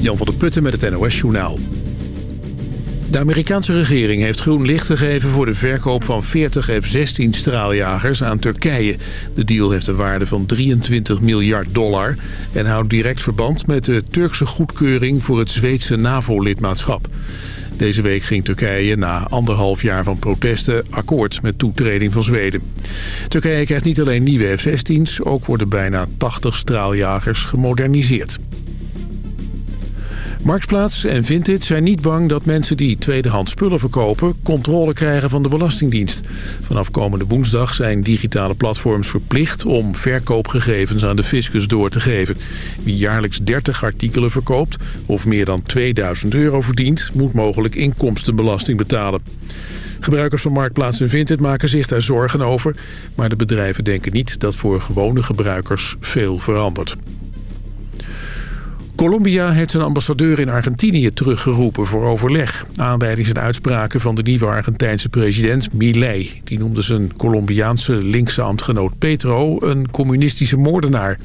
Jan van der Putten met het NOS-journaal. De Amerikaanse regering heeft groen licht gegeven voor de verkoop van 40 F-16 straaljagers aan Turkije. De deal heeft een waarde van 23 miljard dollar en houdt direct verband met de Turkse goedkeuring voor het Zweedse NAVO-lidmaatschap. Deze week ging Turkije na anderhalf jaar van protesten akkoord met toetreding van Zweden. Turkije krijgt niet alleen nieuwe F-16's, ook worden bijna 80 straaljagers gemoderniseerd. Marktplaats en Vinted zijn niet bang dat mensen die tweedehands spullen verkopen... controle krijgen van de Belastingdienst. Vanaf komende woensdag zijn digitale platforms verplicht... om verkoopgegevens aan de fiscus door te geven. Wie jaarlijks 30 artikelen verkoopt of meer dan 2000 euro verdient... moet mogelijk inkomstenbelasting betalen. Gebruikers van Marktplaats en Vinted maken zich daar zorgen over... maar de bedrijven denken niet dat voor gewone gebruikers veel verandert. Colombia heeft zijn ambassadeur in Argentinië teruggeroepen voor overleg. Aanleiding zijn uitspraken van de nieuwe Argentijnse president Milei. Die noemde zijn Colombiaanse linkse ambtgenoot Petro een communistische moordenaar.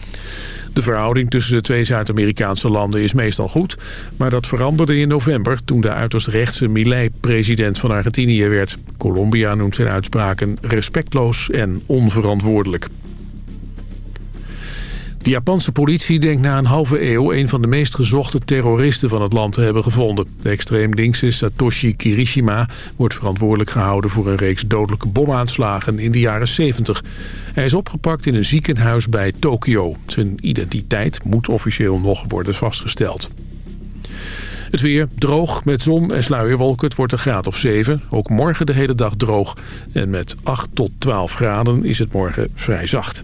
De verhouding tussen de twee Zuid-Amerikaanse landen is meestal goed... maar dat veranderde in november toen de uiterst rechtse Milei president van Argentinië werd. Colombia noemt zijn uitspraken respectloos en onverantwoordelijk. De Japanse politie denkt na een halve eeuw... een van de meest gezochte terroristen van het land te hebben gevonden. De extreem linkse Satoshi Kirishima wordt verantwoordelijk gehouden... voor een reeks dodelijke bomaanslagen in de jaren 70. Hij is opgepakt in een ziekenhuis bij Tokio. Zijn identiteit moet officieel nog worden vastgesteld. Het weer droog met zon en sluierwolken. Het wordt een graad of 7. Ook morgen de hele dag droog. En met 8 tot 12 graden is het morgen vrij zacht.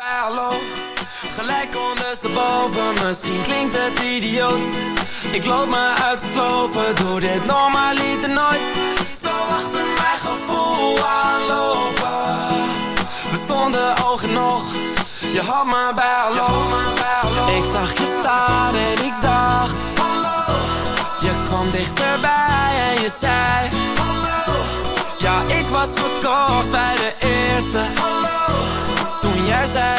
Hallo Gelijk ondersteboven, misschien klinkt het idioot. Ik loop me uit te slopen, doe dit normaliter nooit. Zo achter mijn gevoel aanlopen. We stonden oog in oog, je had me bij hallo Ik zag je staan en ik dacht Hallo. Je kwam dichterbij en je zei Hallo. Ja, ik was verkocht bij de eerste. Hallo jij zei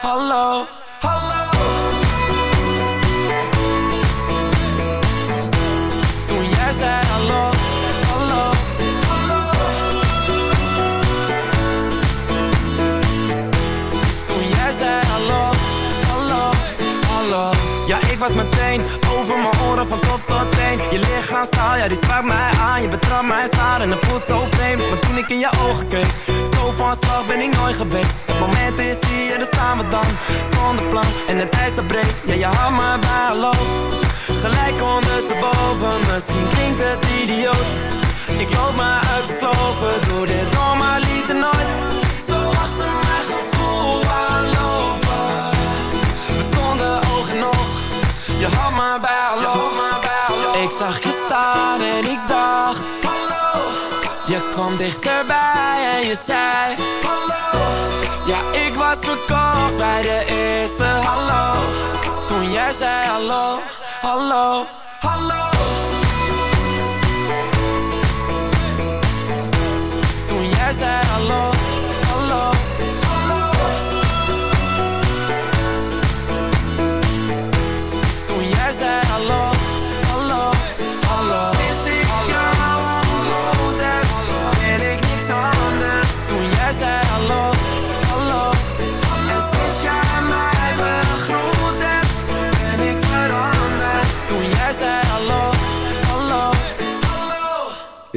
hallo Ja, ik was meteen over mijn oren van top tot teen. Je lichaamstaal, ja die sprak mij aan. Je betrapt mij staan en het voelt zo vreemd. Maar toen ik in je ogen keek Zo van slag ben ik nooit geweest. Het moment is hier, daar staan we dan Zonder plan. En het ijs dat breekt Ja, je had me bij hallo Gelijk ondersteboven Misschien klinkt het idioot. Ik loop me uit te slopen Doe dit normaliter nooit Je had me bij Ik zag je staan en ik dacht Hallo. Je kwam dichterbij en je zei Hallo. Ja, ik was verkocht bij de eerste Hallo. Toen jij zei hallo, hallo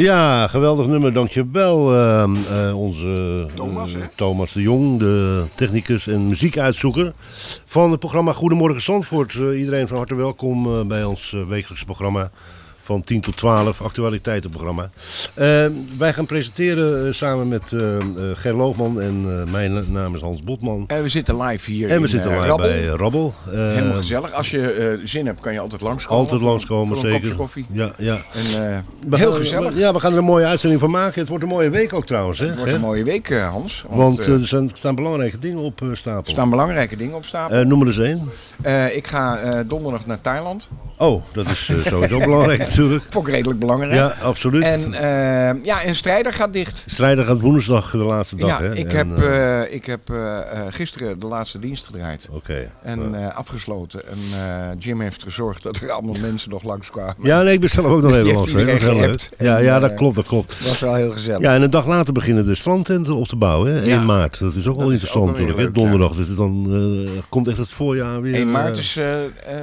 Ja, geweldig nummer, dankjewel. Uh, uh, onze Thomas, uh, Thomas de Jong, de technicus en muziekuitzoeker van het programma Goedemorgen Zandvoort. iedereen van harte welkom bij ons wekelijkse programma van 10 tot 12, actualiteitenprogramma. Uh, wij gaan presenteren uh, samen met uh, Ger Loogman en mijn naam is Hans Botman. En we zitten live hier En we in, zitten live Rabbel. bij Rabbel. Helemaal gezellig. Als je zin hebt kan je altijd langskomen. Altijd langskomen, voor een zeker. kopje koffie. Ja, ja. En, we heel gaan, gezellig. Ja, we gaan er een mooie uitzending van maken. Het wordt een mooie week ook trouwens. Hè? Het wordt een mooie week Hans. Want, want er, zijn, staan belangrijke dingen op stapel. Er staan belangrijke dingen op stapel. noem er eens één. ik ga donderdag naar Thailand. Oh, dat is sowieso belangrijk natuurlijk. Vond ik redelijk belangrijk. Ja, absoluut. En, uh, ja, en Strijder gaat dicht. Strijder gaat woensdag de laatste dag, ja, hè? Ik en, heb, uh, ik heb gisteren de laatste dienst gedraaid. Oké. Okay. En afgesloten. En Jim heeft gezorgd dat er allemaal mensen nog langskwamen. Ja, nee, ik ben zelf ook nog dus even langs. Dat heel leuk. Ja, ja, dat klopt, dat klopt. was wel heel gezellig. Ja, en een dag later beginnen de strandtenten op te bouwen, hè? 1 ja. maart. Dat is ook wel interessant natuurlijk, hè? Donderdag. Ja. Dus dan komt echt het voorjaar weer. 1 maart is...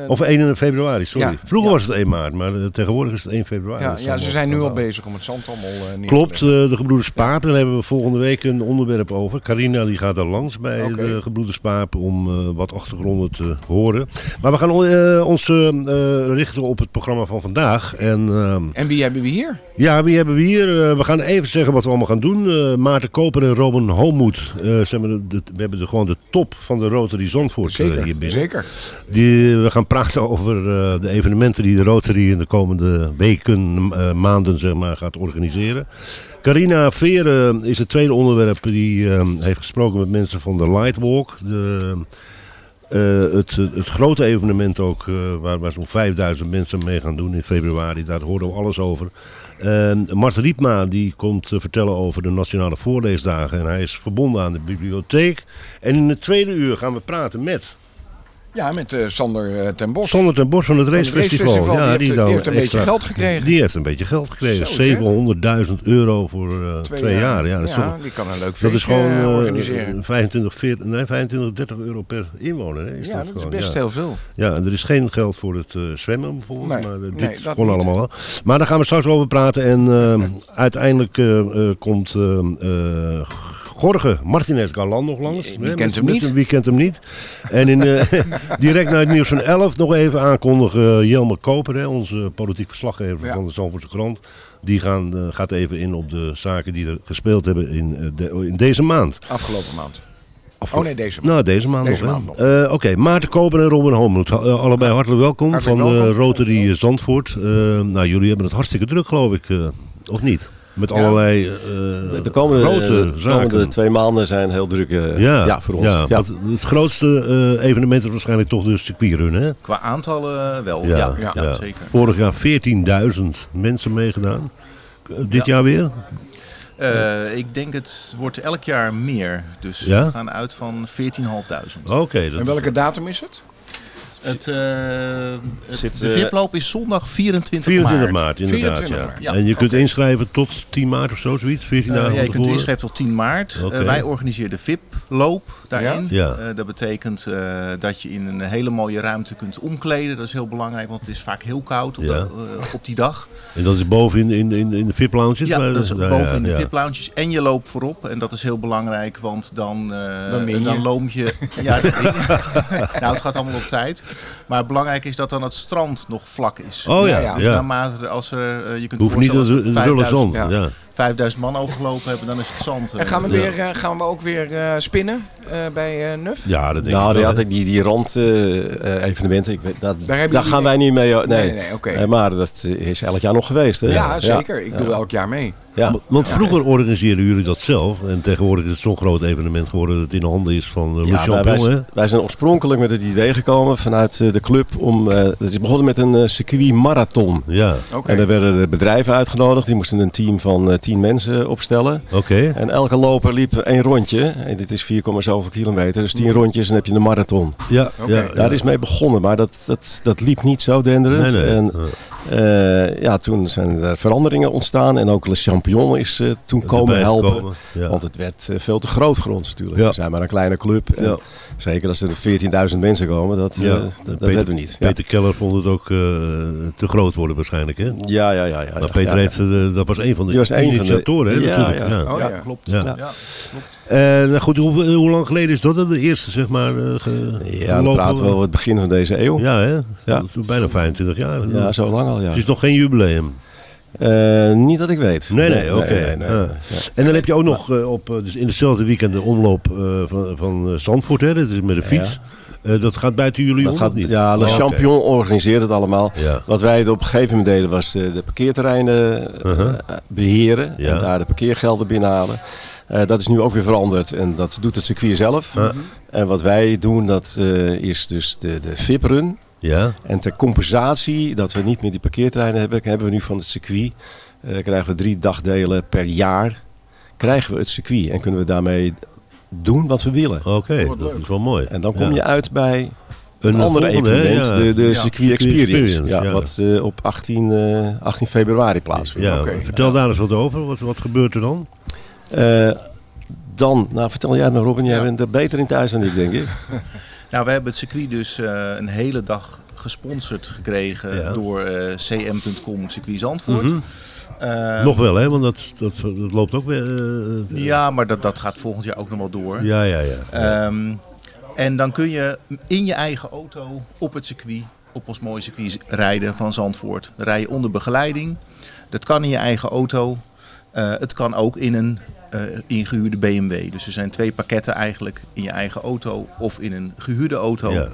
of 1 februari, sorry. Ja. Vroeger was het 1 maart, maar uh, tegenwoordig is het 1 februari. Ja, ja ze zijn nu al bezig om het zand allemaal uh, neer Klopt, uh, de gebroeders Paap. Daar hebben we volgende week een onderwerp over. Carina die gaat daar langs bij okay. de gebroeders Paap om wat achtergronden te horen. Maar we gaan ons richten op het programma van vandaag. En, en wie hebben we hier? Ja, wie hebben we hier? we gaan even zeggen wat we allemaal gaan doen. Maarten Koper en Robin Homoed. we hebben de, gewoon de top van de Rotary Zandvoort zeker, hier binnen. Zeker. Die, we gaan praten over de evenementen die de Rotary in de komende weken, uh, maanden zeg maar, gaat organiseren. Carina Veren is het tweede onderwerp. Die uh, heeft gesproken met mensen van de Lightwalk. De, uh, het, het, grote evenement ook, waar, waar zo'n 5000 mensen mee gaan doen in februari. Daar horen we alles over. Mart Riepma die komt vertellen over de Nationale Voorleesdagen. En hij is verbonden aan de bibliotheek. En in het tweede uur gaan we praten met... Ja, met uh, Sander uh, ten Bos. Sander ten Bos van het Racefestival. Race ja, die, heeft, die heeft een extra, beetje geld gekregen. Die heeft een beetje geld gekregen. 700.000 euro voor uh, twee, twee, jaar. jaar. Ja, dat is, ja, toch, die kan een leuk dat is gewoon organiseren. 25, 40, nee, 25, 30 euro per inwoner. Hè, is ja, dat, dat gewoon, is best ja. heel veel. Ja, en er is geen geld voor het zwemmen bijvoorbeeld. Nee, maar dit nee, dat kon niet. allemaal wel. Maar daar gaan we straks over praten. En uiteindelijk komt Jorge Martinez Galan nog langs. Wie kent hem niet? Wie kent hem niet? En in, uh, direct naar het nieuws van 11 nog even aankondigen uh, Jelmer Koper, hè, onze politiek verslaggever ja. van de Zandvoortse krant. Die gaan, uh, gaat even in op de zaken die er gespeeld hebben in, de, in deze maand. Afgelopen maand. Oh nee, deze maand. Nou, deze maand deze nog. Nog. Uh, Oké, okay. Maarten Koper en Robin Homeloed. Uh, allebei hartelijk welkom hartelijk van welkom. de Rotary Zandvoort. Nou, jullie hebben het hartstikke druk, geloof ik. of niet? Met ja. allerlei uh, de komende, grote de zaken. komende twee maanden zijn heel druk uh, ja, ja, voor ons. Ja, ja. Het, grootste uh, evenement is waarschijnlijk toch de circuitrun, hè? Qua aantallen wel, ja, ja, zeker. Vorig jaar 14.000 mensen meegedaan. Dit jaar weer? Uh, ik denk het wordt elk jaar meer. Dus ja? we gaan uit van 14.500. Oké. Okay, en welke is... datum is het? Het, uh, het, Zit, de VIP-loop is zondag 24, 24 maart. maart. inderdaad. 24 ja. maart. Ja, en je kunt okay. inschrijven tot 10 maart of zo, zoiets? 14 dagen uh, ja, je kunt inschrijven tot 10 maart. Okay. Uh, wij organiseren de VIP-loop daarin. Ja? Ja. dat betekent dat je in een hele mooie ruimte kunt omkleden. Dat is heel belangrijk, want het is vaak heel koud op, de, op die dag. En dat is boven in, in, in, in de VIP-lounges? Ja, dat is boven in de VIP-lounges. En je loopt voorop. En dat is heel belangrijk, want dan, dan, dan loom je... ja, nou, het gaat allemaal op tijd. Maar het belangrijk is dat dan het strand nog vlak is. Oh ja, ja. Dus naarmate als er, uh, je kunt Hoeft niet in de rulle zand. Ja. Ja. 5000 man overgelopen hebben, dan is het zand. En gaan we, weer, uh, gaan we ook weer uh, spinnen bij Nuf? Ja, dat denk nou, ik. Ja, die, die rand evenementen, ik weet, dat, daar, daar gaan mee? wij niet mee. Nee, nee, nee okay. maar dat is elk jaar nog geweest. Hè? Ja, zeker. Ik doe elk jaar mee. Ja. Want vroeger organiseerden jullie dat zelf. En tegenwoordig is het zo'n groot evenement geworden dat het in de handen is van uh, ja, wij, wij, zijn, wij zijn oorspronkelijk met het idee gekomen vanuit uh, de club om. Uh, het is begonnen met een circuit marathon. Ja. Okay. En er werden de bedrijven uitgenodigd. Die moesten een team van tien mensen opstellen. Oké. Okay. En elke loper liep één rondje. En dit is 4,7 kilometer. Dus tien rondjes en heb je een marathon. Ja. Okay. ja Daar is mee begonnen. Maar dat, dat, dat liep niet zo denderend. Nee, nee. En, Uh, ja, toen zijn er veranderingen ontstaan en ook Le Champignon is eh, toen komen helpen. ja. Want het werd eh, veel te groot voor ons natuurlijk. Ja. We zijn maar een kleine club. En Ja. Zeker als er 14.000 mensen komen, dat, eh, Ja. dat, dat Peter, redden we niet. Ja. Peter Keller vond het ook eh, te groot worden waarschijnlijk. Hè? Ja, ja, ja. ja, Maar ja, Peter ja, heeft, eh, dat was een van de Die was een van de- initiatoren. hè, Ja, natuurlijk. ja. Ja. Oh ja, Ja. klopt. Ja. Ja. Ja. Eh, nou goed, hoe, hoe lang geleden is dat? De eerste, zeg maar. eh, ge- Ja, dan praten we over het begin van deze eeuw. Ja, Ja, hè? Ja. Bijna 25 jaar. zo lang al, ja. Het is nog geen jubileum. Eh, niet dat ik weet. Nee, nee, oké. nee, nee, Ah. En dan heb je ook nog eh, op, eh, dus in hetzelfde weekend de omloop van, van Zandvoort. Hè? Dat is met de fiets. Dat gaat buiten jullie Dat om, gaat, niet? ja, Le Oh. Champion organiseert het allemaal. Ja. Wat wij op een gegeven moment deden was de parkeerterreinen Uh-huh. beheren Ja. en daar de parkeergelden binnenhalen. Eh, dat is nu ook weer veranderd en dat doet het circuit zelf. Uh. En wat wij doen, dat is dus de, de VIP-run. Ja, En ter compensatie dat we niet meer die parkeerterreinen hebben, hebben we nu van het circuit, eh, krijgen we drie dagdelen per jaar, krijgen we het circuit. En kunnen we daarmee doen wat we willen. oké. Dat is wel mooi. En dan kom Ja. je uit bij Een een ander evenement, Ja. de, de Ja, Circuit Circuit Experience. Experience, ja, ja. Wat eh, op 18, eh, 18 februari plaatsvindt. Vertel daar eens wat over. Wat, wat gebeurt er dan? Eh, dan, nou vertel jij maar Robin, jij bent er beter in thuis dan ik denk ik. Nou, we hebben het circuit dus eh, een hele dag gesponsord gekregen Ja. door eh, cm.com Circuit Zandvoort. Mhm. Eh, nog wel, hè? Want dat, dat, dat loopt ook weer. Ja, maar dat, dat gaat volgend jaar ook nog wel door. ja, ja. ja. Ehm, en dan kun je in je eigen auto op het circuit, op ons mooie circuit rijden van Zandvoort. Dan rij je onder begeleiding. Dat kan in je eigen auto. Het kan ook in een ingehuurde BMW. Dus er zijn twee pakketten eigenlijk in je eigen auto of in een gehuurde auto. Ja.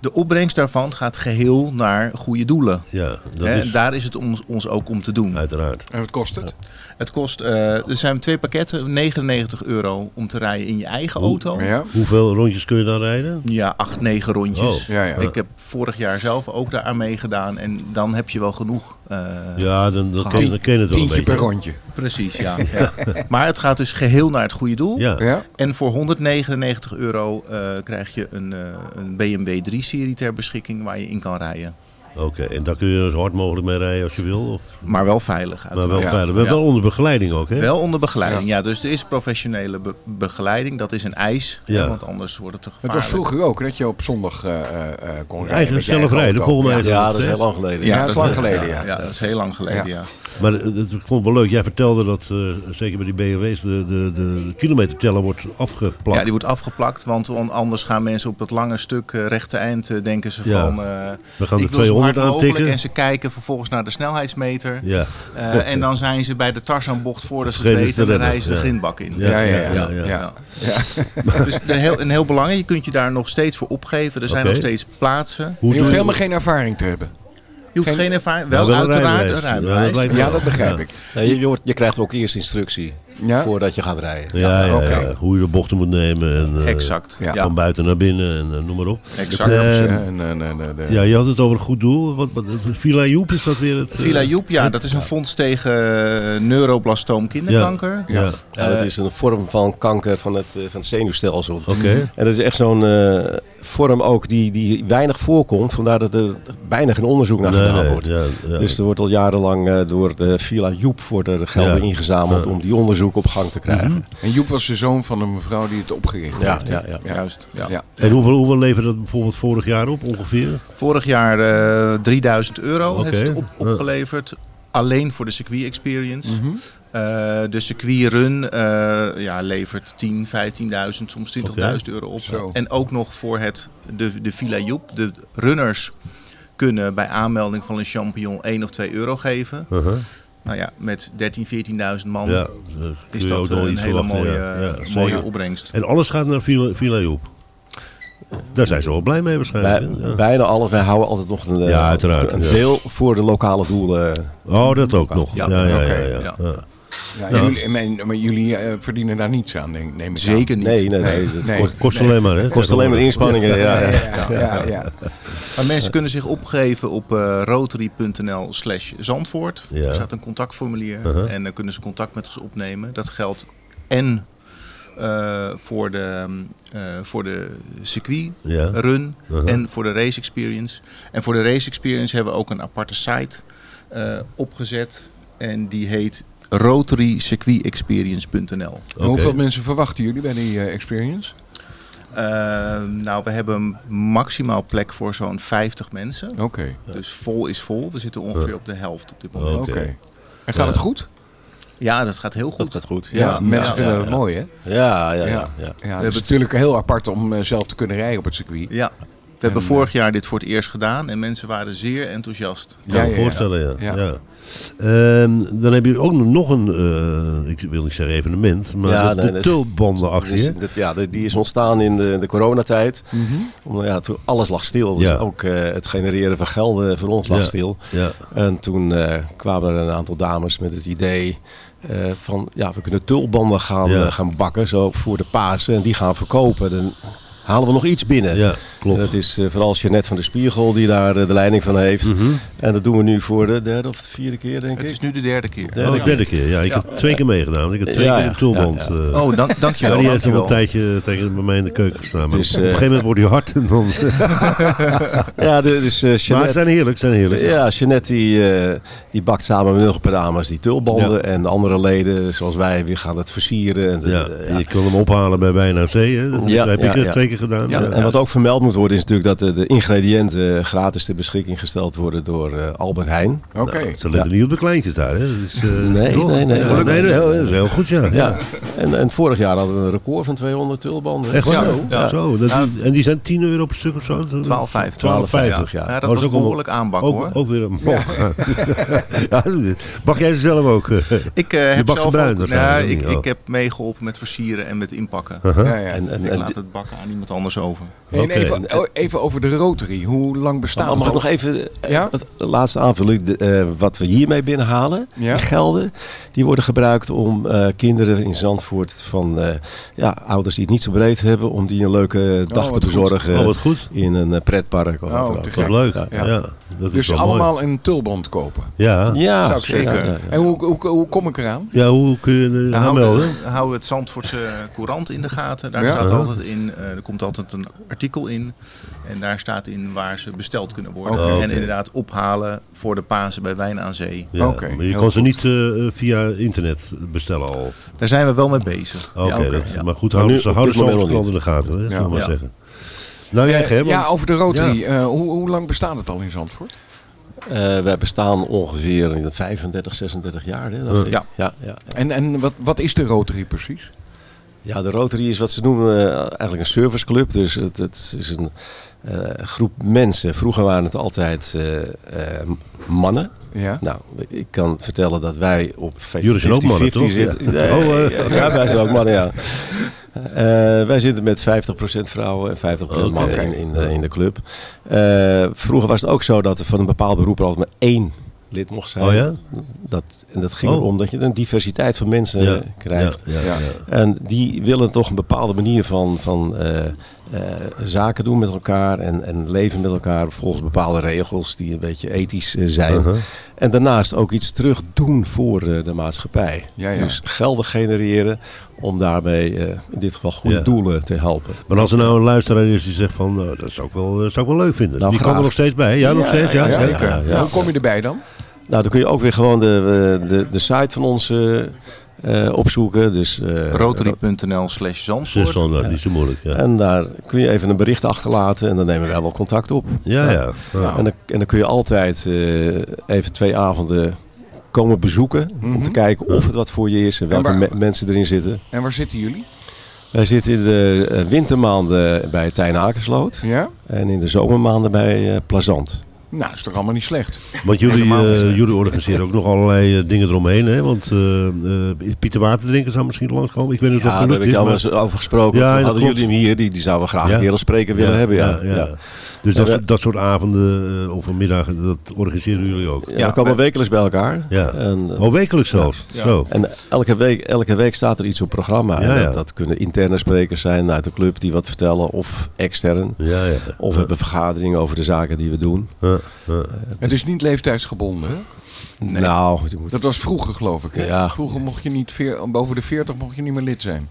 De opbrengst daarvan gaat geheel naar goede doelen. ja, dat is En daar is het ons, ons ook om te doen. uiteraard. En wat kost het? Het kost, eh, er zijn twee pakketten, 99 euro om te rijden in je eigen auto. Ja. Hoeveel rondjes kun je dan rijden? Ja, acht, negen rondjes. Oh. Ja, ja. Ik heb vorig jaar zelf ook daar aan meegedaan. En dan heb je wel genoeg. Eh, Ja, dan, dan, ken, je- dan ken je het wel een Tientje beetje. per rondje. Precies, ja. ja. Maar het gaat dus geheel naar het goede doel. Ja. Ja. En voor 199 euro eh, krijg je een, eh, een BMW 3-serie ter beschikking waar je in kan rijden. Oké, en daar kun je zo hard mogelijk mee rijden als je wil? Of, Maar wel veilig maar uiteraard. wel Ja. veilig. Wel, Ja. wel onder begeleiding ook, hè? Wel onder begeleiding, ja. Dus er is professionele be- begeleiding. Dat is een eis, Ja. hè, want anders wordt het te Het gevaarlijk. was vroeger ook dat je op zondag eh, eh, eh, kon rijden. Eigenlijk zelf eigen rijden, volgens mij. Ja. dat is heel lang geleden. Ja, dat is lang geleden, ja. ja. dat is heel lang geleden, ja. Maar het, het- vond het wel leuk. Jij vertelde dat, eh, zeker bij die BMW's, de, de, de kilometerteller wordt afgeplakt. Ja, die wordt afgeplakt, want anders gaan mensen op het lange stuk rechte eind denken ze Ja. van... eh, We gaan de ik wil zo 200 hard mogelijk aantikken. en ze kijken vervolgens naar de snelheidsmeter. Ja. Eh, en dan zijn ze bij de Tarzanbocht voordat ze het weten, te dan rijden ze de ja. grindbak in. Ja, Ja, ja, ja, ja. ja. Ja. Dus een heel, een heel belangrijk, je kunt je daar nog steeds voor opgeven. Er zijn nog steeds plaatsen. Hoe Je hoeft helemaal geen ervaring te hebben. Je hoeft Geen- geen ervaring, Ja, wel, wel een uiteraard rijbewijs. een Ja, dat rijbewijs. Ja, wel. dat begrijp Ja. ik. Ja, je, je, wordt- je krijgt ook eerst instructie Ja? voordat je gaat rijden. Ja, ja, hoe je de bochten moet nemen. En, eh, Exact. Van buiten naar binnen en eh, noem maar op. exact. Ja, en, en, en, en, en- Ja, je had het over een goed doel. Wat, wat, Villa Joep, is dat weer het? eh, Villa Joep, ja, dat is een fonds tegen neuroblastoom kinderkanker. Ja, ja. Ja, dat is een vorm van kanker van het, van het zenuwstelsel. Oké. En dat is echt zo'n vorm ook die, die weinig voorkomt. Vandaar dat er bijna geen onderzoek naar Nee, gedaan nee, wordt. ja, ja. Dus er wordt al jarenlang eh, door de Villa Joep worden er gelden Ja. ingezameld om die onderzoek op gang te krijgen. En Joep was de zoon van een mevrouw die het opgericht Ja, heeft. ja, ja. Juist, ja. Ja. En hoeveel, hoeveel leverde dat bijvoorbeeld vorig jaar op ongeveer? Vorig jaar eh 3000 euro Oké. heeft het op, Ja. opgeleverd. Alleen voor de circuit experience. Mhm. Eh, de circuit run eh, ja, levert 10, 15.000, soms 20.000 euro op. Zo. En ook nog voor het, de, de Villa Joep. De runners kunnen bij aanmelding van een champignon 1 of 2 euro geven. Uh-huh. Nou ja, met 13, 14.000 man Ja, is dat eh, een hele mooie, mooie mooie opbrengst. En alles gaat naar Villa, Villa Joep. Daar zijn ze wel blij mee waarschijnlijk. Bij? Ja. Bijna alles. Wij houden altijd nog een, eh, Ja, een ja. deel voor de lokale doelen. Oh, dat ook nog. Ja, Ja, ja, ja. Ja, jullie, maar, maar jullie eh, verdienen daar niets aan, denk, neem ik aan. Zeker niet. Nee, nee, nee. Het Nee. kost, Kost alleen maar, hè? kost alleen maar inspanningen. Ja, ja. Ja, ja, ja. Maar mensen kunnen zich opgeven op eh, rotary.nl slash Zandvoort. Ja. Er staat een contactformulier Uh-huh. en dan kunnen ze contact met ons opnemen. Dat geldt en eh, voor, de, eh, voor de circuit Ja. run Uh-huh. en voor de race experience. En voor de race experience hebben we ook een aparte site eh, opgezet. En die heet rotarycircuitexperience.nl. Hoeveel mensen verwachten jullie bij die eh, experience? Eh, nou, we hebben maximaal plek voor zo'n 50 mensen. Oké. Dus vol is vol. We zitten ongeveer op de helft op dit moment. Oké. En gaat het goed? Ja, dat gaat heel goed. Dat gaat goed. Ja, Ja, mensen ja, vinden ja, het ja. mooi, hè? Ja, ja, ja. Ja. ja. Ja, het hebben is natuurlijk heel apart om eh, zelf te kunnen rijden op het circuit. Ja. We hebben En, vorig jaar dit voor het eerst gedaan en mensen waren zeer enthousiast. Ja, Ja, me ja, ja. voorstellen, ja. Ja. ja. Ehm, dan hebben jullie ook nog een, eh, ik wil niet zeggen evenement, maar Ja, de, nee, de tulbandenactie. Dus, dat- ja, die- is ontstaan in de, de coronatijd. Omdat ja, toen alles lag stil. Dus Ja. ook eh, het genereren van gelden voor ons lag Ja. stil. Ja. En toen eh, kwamen er een aantal dames met het idee eh, van... ja, we kunnen tulbanden gaan, Ja. eh, gaan bakken zo voor de Pasen. En die gaan verkopen. Dan halen we nog iets binnen. Klopt. Dat is eh, vooral Jeannette van der Spiegel die daar eh, de leiding van heeft. Mhm. En dat doen we nu voor de derde of de vierde keer, denk Het ik. is nu de derde keer. Derde Oh, de derde keer. Ja, ik Ja. heb twee keer meegedaan. Ik heb twee Ja, keer ja. een tulband. Ja, ja. eh, Oh, dank, ja, dankjewel. die heeft al een tijdje tegen bij mij in de keuken gestaan. Maar Dus, op een gegeven moment wordt hij hard. En dan, Ja, de- dus eh maar Jeannette... ze zijn heerlijk, ze zijn heerlijk. Ja, Jeannette die, eh, die bakt samen met nog een paar dames die tulbanden. Ja. En de andere leden, zoals wij, weer gaan het versieren. En, de- Ja, ja. je kan hem ophalen bij Wijn aan Zee. Hè? Dat heb ja, ik ja. twee keer gedaan. Ja, Ja. en wat ook vermeld moet worden is natuurlijk dat de, de ingrediënten gratis ter beschikking gesteld worden door eh, Albert Heijn. Oké. Nou, ze letten niet op de kleintjes daar. Hè? Dat is, eh, Nee, toch? nee, nee, Ja, nee, niet. dat is heel goed, ja. Ja. En, en vorig jaar hadden we een record van 200 tulbanden. Echt waar? Zo? ja. Zo, dat, en die zijn 10 euro op stuk of zo? 12,50. 12,50, ja. Ja, dat Oh, was is ook behoorlijk aanbak ook, hoor. Ook weer een Mag jij ze zelf ook? eh? Ik eh, heb zelf bruin ook, nou, ik, ik heb meegeholpen met versieren en met inpakken. Ja, ja. En, en, Ik laat het bakken aan iemand anders over. Oké. Even, oh, even over de Rotary. Hoe lang bestaat mag het ik al? nog even eh, Ja? het laatste aanvullen? De, eh, wat we hiermee binnenhalen, Ja. die gelden, die worden gebruikt om eh, kinderen in Zandvoort van eh, ja, ouders die het niet zo breed hebben, om die een leuke dag wat te goed. bezorgen Oh, wat goed. in een pretpark. Of Oh, wat. Wat leuk. Ja. Ja, dat is Dus wel allemaal mooi. een tulband kopen. Ja. Ja, Zou ik zeker. Ja, ja, ja. En hoe, hoe, hoe kom ik eraan? ja, hoe kun je uh, hou, aanmelden? hou het Zandvoortse Courant in de gaten. Daar Ja. staat altijd in, eh, er komt altijd een artikel in. En daar staat in waar ze besteld kunnen worden. En inderdaad ophalen voor de Pasen bij Wijn aan Zee. Ja, Oké, maar je kan ze niet eh, via internet bestellen al. Daar zijn we wel mee bezig. Oké, Ja, dat- ja. maar goed, Maar houden nu ze houden ze in de gaten, hè, maar Ja. zeggen. Nou jij Eh, Gerben? ja, over de Rotary. Eh, hoe, hoe lang bestaat het al in Zandvoort? Eh, wij bestaan ongeveer in de 35, 36 jaar. Hè. Ja, ja, ja. En, en wat, wat is de Rotary precies? Ja, de Rotary is wat ze noemen eh, eigenlijk een serviceclub. Dus het, het is een eh, groep mensen. Vroeger waren het altijd eh, mannen. Ja. Nou, ik kan vertellen dat wij op 50-50 Jullie zijn ook mannen, toch? zitten. Ja. Nee, Oh, ja, wij zijn ook mannen, ja. Eh, wij zitten met 50% vrouwen en 50% Oké. mannen in, in, de, in de club. Eh, vroeger was het ook zo dat er van een bepaald beroep er altijd maar één lid mocht zijn. Oh ja? Dat, en dat ging Oh. erom dat je een diversiteit van mensen Ja, eh, krijgt. Ja, ja, Ja. ja. En die willen toch een bepaalde manier van, van eh, zaken doen met elkaar en, en leven met elkaar volgens bepaalde regels die een beetje ethisch eh, zijn. Uh-huh. En daarnaast ook iets terug doen voor eh, de maatschappij. Ja, ja. Dus gelden genereren om daarmee eh, in dit geval goede Ja. doelen te helpen. Maar als er nou een luisteraar is die zegt van, nou, dat zou ik wel, dat zou ik wel leuk vinden. Nou, die kan graag. er nog steeds bij. Ja, nog steeds. Ja, ja, ja, zeker. ja, ja. Hoe kom je erbij dan? Nou, dan kun je ook weer gewoon de, de, de site van ons eh, eh, opzoeken. Dus, eh, Rotary.nl slash Zandvoort. niet zo moeilijk. Ja, En daar kun je even een bericht achterlaten en dan nemen wij wel contact op. ja. ja. ja. En, dan, en dan kun je altijd eh, even twee avonden komen bezoeken. Om Mhm. te kijken of het wat voor je is en welke waar- me- mensen erin zitten. En waar zitten jullie? Wij zitten in de wintermaanden bij Tijn Akersloot. Ja? En in de zomermaanden bij eh, Plazant. Nou, is toch allemaal niet slecht? Want jullie, eh, jullie organiseren ook nog allerlei eh, dingen eromheen. Hè? Want eh, eh, Pieter Waterdrinker zou misschien langskomen. Ik weet niet of Ja, dat daar heb ik al maar- eens over gesproken. Ja, Toen dat hadden klopt. jullie hem hier. Die, die zouden graag Ja. een keer als spreker willen hebben. Ja. Ja. Dus dat, we- dat soort avonden eh, of een middag, dat organiseren jullie ook. Ja, Ja, we komen we- wekelijks bij elkaar. Ja. En, Oh, wekelijks zelfs. Ja. Zo. En elke week, elke week staat er iets op programma. En Ja, ja. Dat, dat kunnen interne sprekers zijn uit de club die wat vertellen. Of extern. Ja, ja. Of we hebben vergaderingen over de zaken die we doen. Ja. Het is niet leeftijdsgebonden, hè? Nou, moet- Dat was vroeger, geloof ik. Hè? Ja. Vroeger mocht je niet, veer, boven de 40 mocht je niet meer lid zijn.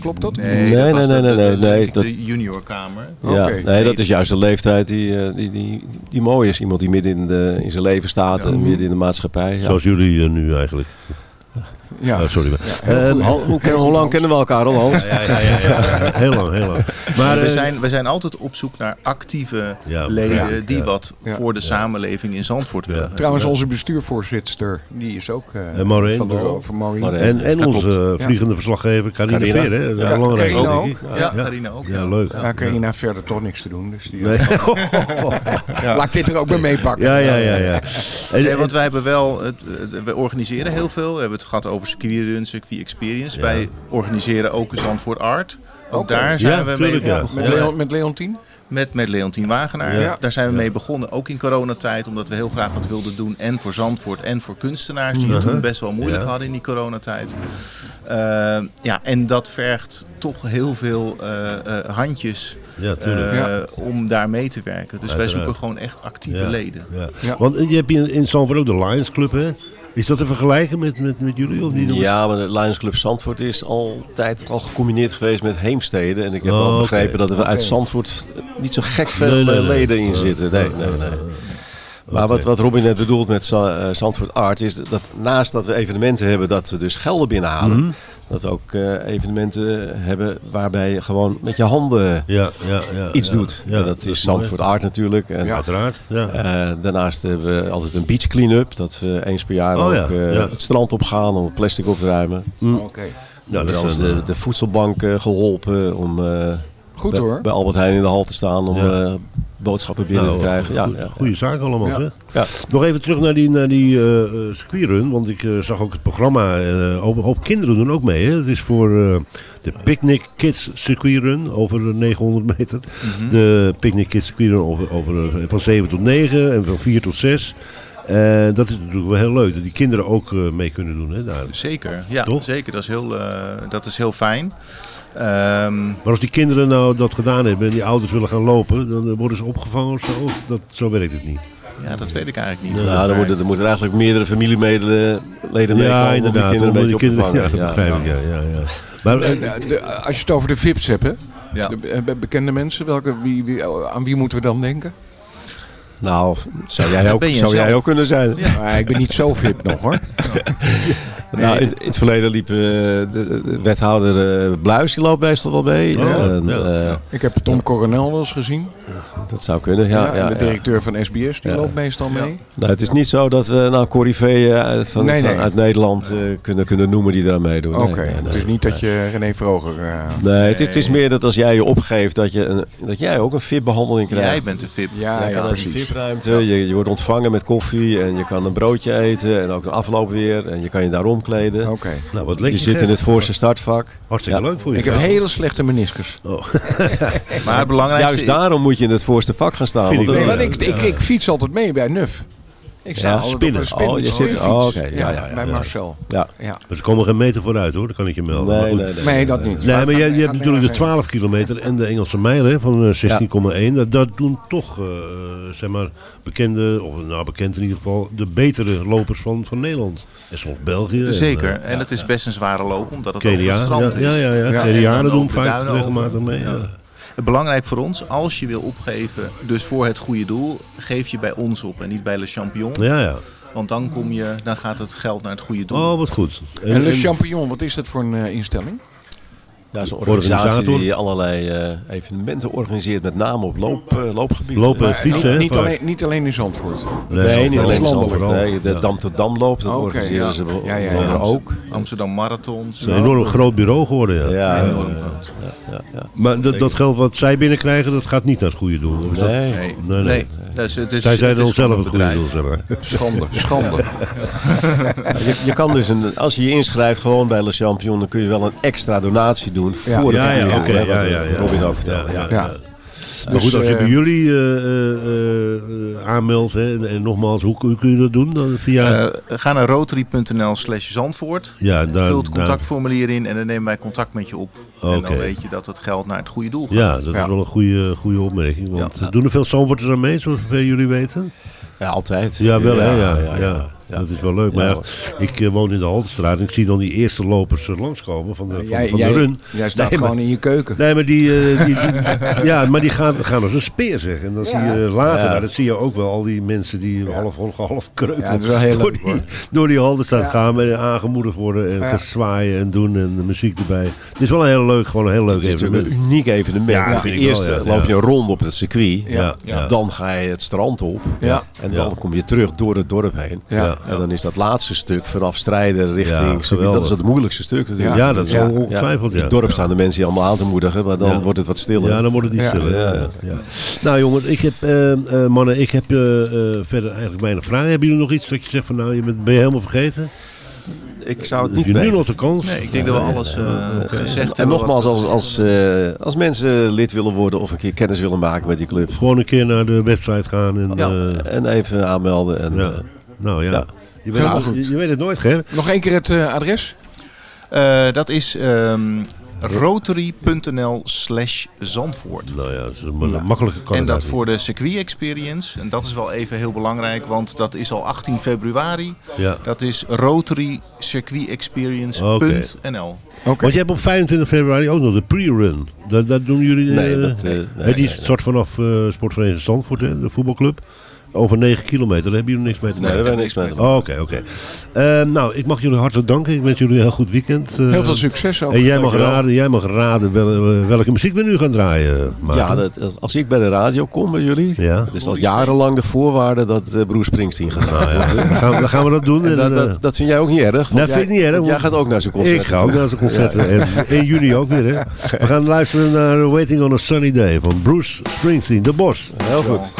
Klopt dat? Nee, Nee, dat nee, de- nee, de- nee, de- nee, de juniorkamer. ja, Oké. nee, dat is juist de leeftijd die, eh, die, die, die mooi is. Iemand die midden in, de, in zijn leven staat Ja. en midden in de maatschappij. Ja. Zoals jullie eh, nu eigenlijk. Ja. Oh, sorry. Hoe, kennen- hoe lang kennen we elkaar al, Hans? ja, ja, ja, ja. Heel lang, heel lang. Maar we, eh, zijn, we zijn altijd op zoek naar actieve Ja, leden ja, die ja. wat Ja. voor de samenleving in Zandvoort willen. Trouwens, onze bestuurvoorzitter, die is ook eh Eh, Maureen, van de van Maureen. Maureen. en, en onze vliegende verslaggever Carina. Veer, hè? Ja, belangrijk Carina ook. ik. Ja, Carina ook. Ja, leuk. Ja, Carina verder toch niks te doen. Dus die, Nee. Laat ik dit er ook bij meepakken. Ja, ja, ja. ja. En, want wij hebben wel, we organiseren heel veel. We hebben het gehad over circuitrun, circuit experience. Wij organiseren ook Zandvoort Art. Ook daar zijn Ja, we tuurlijk, mee ja. begonnen. Met, Leon, met Leontien? Met, met Leontien Wagenaar. Ja. Daar zijn we mee begonnen, ook in coronatijd. Omdat we heel graag wat wilden doen. En voor Zandvoort en voor kunstenaars. Die het toen best wel moeilijk Mhm. Ja. hadden in die coronatijd. Eh, ja, en dat vergt toch heel veel eh, eh, handjes Ja, eh, om daar mee te werken. Dus wij zoeken gewoon echt actieve Ja, leden. Ja. Ja. Want je hebt hier in Zandvoort ook de Lions Club, hè? Is dat te vergelijken met, met, met jullie of niet? Ja, maar de Lions Club Zandvoort is altijd al gecombineerd geweest met Heemstede. En ik heb Oh, wel begrepen dat er uit Oké. Zandvoort niet zo gek veel Nee, nee, eh, leden in zitten. Nee, nee, nee. Maar wat, wat Robin net bedoelt met eh, Zandvoort Art is dat naast dat we evenementen hebben dat we dus gelden binnenhalen. Mhm. Dat we ook eh, evenementen hebben waarbij je gewoon met je handen Ja, ja, ja. iets ja. doet. Ja, En dat is. Zandvoort Art natuurlijk. En, Ja. Uiteraard, ja. eh, daarnaast hebben we altijd een beach clean-up. Dat we eens per jaar Oh ook ja, eh, ja. het strand op gaan om het plastic op te ruimen. Oké. Dat is eens een, de, de voedselbank eh, geholpen om eh, Goed bij, hoor. bij Albert Heijn in de hal te staan om Ja. eh, boodschappen binnen Nou, te krijgen. Ja, ja. Goede zaak allemaal, Ja. zeg. Ja. Nog even terug naar die, naar die eh, eh, circuitrun, want ik eh, zag ook het programma. eh hoop, hoop kinderen doen ook mee. Hè? Het is voor eh, de Picnic Kids circuitrun over 900 meter. De Picnic Kids circuitrun over, over, van 7 tot 9 en van 4 tot 6. En dat is natuurlijk wel heel leuk, dat die kinderen ook eh, mee kunnen doen. Hè, daar. Zeker, ja, Toch? zeker. Dat is heel, eh, dat is heel fijn. Ehm, Maar als die kinderen nou dat gedaan hebben en die ouders willen gaan lopen, dan worden ze opgevangen of zo? Of dat, zo werkt het niet. ja, dat weet ik eigenlijk niet. Ja, dan, werkt. moeten, dan moeten er eigenlijk meerdere familieleden leden meekomen ja, om die kinderen een beetje op te kinderen- vangen. Ja, dat Ja, begrijp ik. Ja, ja, ja. Maar, als je het over de VIP's hebt, hè? Ja. De be- be- bekende mensen, welke, wie, wie, aan wie moeten we dan denken? Nou, zou jij ook, zou jij ook kunnen zijn. Maar ik ben niet zo fit nog hoor. Nou, in, in het verleden liep eh, de, de wethouder eh, Bluis, die loopt meestal wel mee. Oh, En, ja. eh, Ik heb Tom Coronel wel eens gezien. dat zou kunnen, ja. Ja, ja, de ja. directeur van SBS, die Ja. loopt meestal mee. Nou, het is niet zo dat we nou uit, van, Nee, van- nee. uit Nederland eh, kunnen, kunnen noemen die daar meedoen. Nee, Oké, nee, nee. het is niet dat je René Vroger... eh, Nee, het is, het is meer dat als jij je opgeeft, dat, je een, dat jij ook een VIP-behandeling krijgt. Jij bent de VIP. ja, ja, precies. VIP-ruimte, je, je wordt ontvangen met koffie en je kan een broodje eten en ook de afloop weer. En je kan je daar omkleden. Oké. nou, wat Je lekker. zit in het voorste startvak. Hartstikke Ja. leuk voor je. Ik heb hele slechte meniscus. Maar het belangrijkste Juist daarom moet je in het voorste vak gaan staan. Want Nee, want ik, ik, ik fiets altijd mee bij Nuf. Ik sta Ja, altijd spinnen. op een Oh, je zit- oh, oké. Ja, ja, ja, bij ja. Marcel. Ja. Ja. Maar ze komen geen meter vooruit hoor, dat kan ik je melden. Nee, goed. nee, nee. Nee, dat niet. Nee, maar jij, je hebt natuurlijk de nergens 12 kilometer en de Engelse mijl hè, van eh, 16,1. Dat, dat doen toch, eh, zeg maar, bekende, of nou bekend in ieder geval, de betere lopers van, van Nederland. En soms België. en, Zeker. eh, En het is best een zware loop, omdat het over Kenia. het Ja, strand ja, is. ja, ja. Ja, Kenianen doen vaak regelmatig mee. Ja. Belangrijk voor ons, als je wil opgeven, dus voor het goede doel, geef je bij ons op en niet bij Le Champion. Ja, ja. Want dan, kom je, dan gaat het geld naar het goede doel. Oh, wat goed. En Le Champignon, wat is dat voor een eh, instelling? Dat is een organisatie Organisator. die allerlei eh, evenementen organiseert, met name op loop, eh, loopgebied. Lopen en Maar fietsen. hè, niet, niet, alleen, niet alleen in Zandvoort. Nee, niet overal. alleen landelijk. Zandvoort. Nee, de Ja. Dam tot Dam loop, dat organiseren ja. ze wel- Ja, ja, wel ja. ook. Amsterdam Marathon. Het is een enorm groot bureau geworden. Ja. Ja, Enorm ja, groot. ja, ja. Maar dat, dat geld wat zij binnenkrijgen, dat gaat niet naar het goede doel. Is dat- Nee. Nee, Nee, nee. nee. Dat is, het is, Zij zijn het dan is zelf het goede doel, zeg maar. Schande, schande. Je, je kan dus een, als je je inschrijft gewoon bij Le Champion, dan kun je wel een extra donatie doen Ja. voor Ja, het ja, ja, ja, ja. Robin al vertelde. Ja, Ja, Ja. Maar goed, als je eh, bij jullie eh, eh, eh, eh, aanmeldt, hè, en, en nogmaals, hoe, hoe kun je dat doen? Dan via, Eh, ga naar rotary.nl slash Zandvoort. ja, daar, Vul het daar- contactformulier in en dan nemen wij contact met je op. En dan weet je dat het geld naar het goede doel gaat. ja, dat Ja. is wel een goede, goede opmerking. Want Ja. eh, doen er veel Zandvoorters aan mee, zoals jullie weten? Ja, altijd. Ja, wel hè? Ja, ja, Ja. Dat is wel leuk. Maar Ja, ik eh, woon in de Haltestraat en ik zie dan die eerste lopers langskomen van de, van, jij, van jij, de run. jij staat Nee, maar- gewoon in je keuken. Nee, maar die, eh, die, die- ja, maar die gaan, gaan als een speer zeg. En dan zie je later, Ja. nou, dat zie je ook wel, al die mensen die half, half, half kreupel Ja, dat is wel heel door, leuk, die, hoor. door die Haldenstraat gaan en aangemoedigd worden en Ja. gezwaaien en doen en de muziek erbij. Het is wel een heel leuk, gewoon een heel leuk Het is natuurlijk evenement. een uniek evenement. Ja, Ja, vind ik Eerst wel, ja. eh, loop je rond op het circuit. Ja, ja. Dan ga je het strand op. Ja. En dan Ja. kom je terug door het dorp heen. Ja. En dan is dat laatste stuk vanaf strijden richting. Dat is het moeilijkste stuk natuurlijk. Ja, dat is Ja. ongetwijfeld. In Ja. het dorp staan de mensen die allemaal aan te moedigen. Maar dan Ja. wordt het wat stiller. Ja, dan worden die Ja. stiller. Ja. Ja, Ja, ja. Nou jongens, ik heb, eh, mannen, ik heb eh, eh, verder eigenlijk weinig vragen. Hebben jullie nog iets dat je zegt van nou, je bent, ben je helemaal vergeten? Ik zou het niet je nu nog de kans? Nee, ik denk dat we alles eh, gezegd En hebben. nogmaals, wat- als, als, eh, als mensen lid willen worden of een keer kennis willen maken met die club. Gewoon een keer naar de website gaan en... Ja. eh, En even aanmelden. En, ja. Nou ja. Je, weet, het- goed. je, je weet het nooit, Ger. Nog één keer het eh, adres. Eh, dat is ehm, rotary.nl slash Zandvoort. Nou ja, dat is een ma- makkelijke kan En dat voor de circuit experience. En dat is wel even heel belangrijk, want dat is al 18 februari. Ja. Dat is rotarycircuitexperience.nl. Oké. Want je hebt op 25 februari ook nog de pre-run. Dat, dat doen jullie... Nee, eh, dat, eh, nee, die nee, start vanaf eh Sportvereniging Zandvoort, de voetbalclub. Over 9 kilometer, daar hebben jullie niks mee te Nee, maken. daar hebben we niks mee te Oh, Oké, oké. Eh, nou, ik mag jullie hartelijk danken. Ik wens jullie een heel goed weekend. eh. Heel veel succes ook. En jij mag Dankjewel. raden, jij mag raden wel, eh, welke muziek we nu gaan draaien, Maarten. Ja, dat, als ik bij de radio kom bij jullie, Ja. dat is al jarenlang de voorwaarde dat eh Bruce Springsteen gaat gaan. Dan, gaan, we- dan gaan we dat doen. En En, dat, eh, dat, dat vind jij ook niet erg? dat jij- vind ik niet erg, want Jij gaat ook naar zijn concert. ik ga ook naar zijn concerten. En in juni ook weer. Hè. We gaan luisteren naar Waiting on a Sunny Day van Bruce Springsteen, De Bos. Heel goed.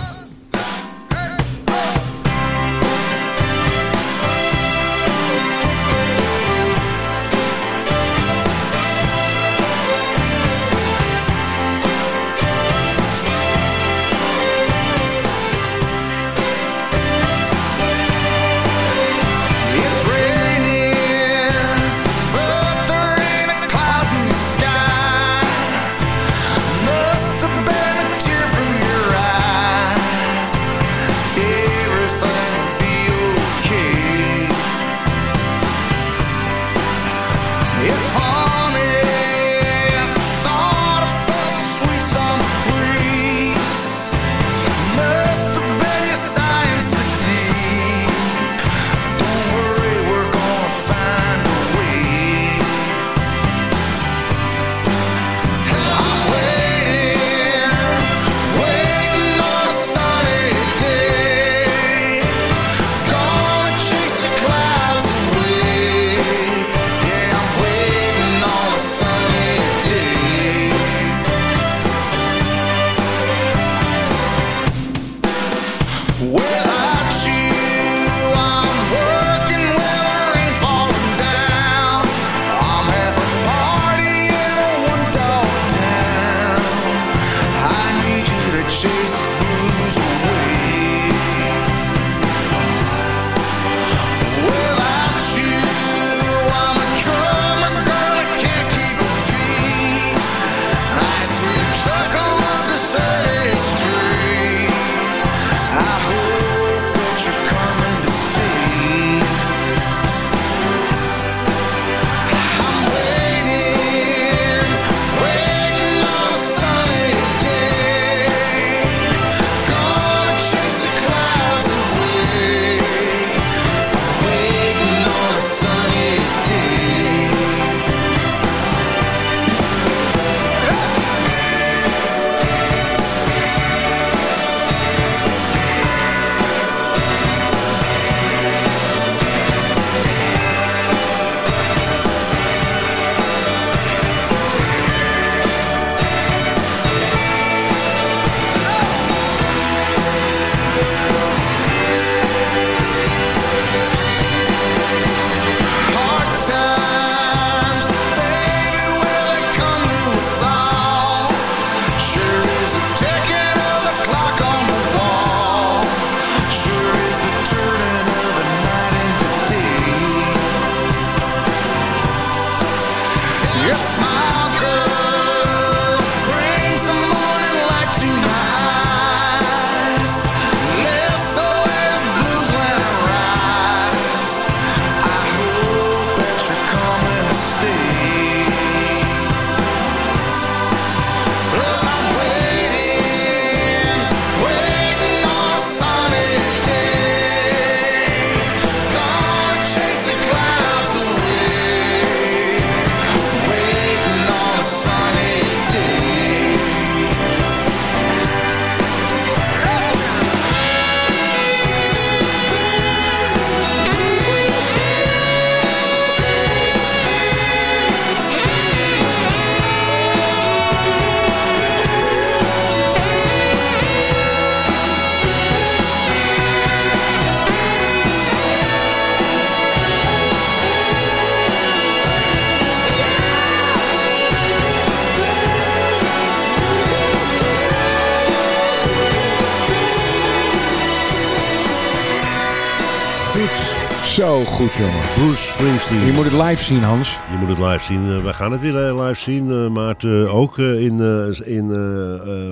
Goed, jongen. Bruce Springsteen. Je moet het live zien, Hans. Je moet het live zien. Uh, we gaan het weer uh, live zien, uh, Maarten. ook in, in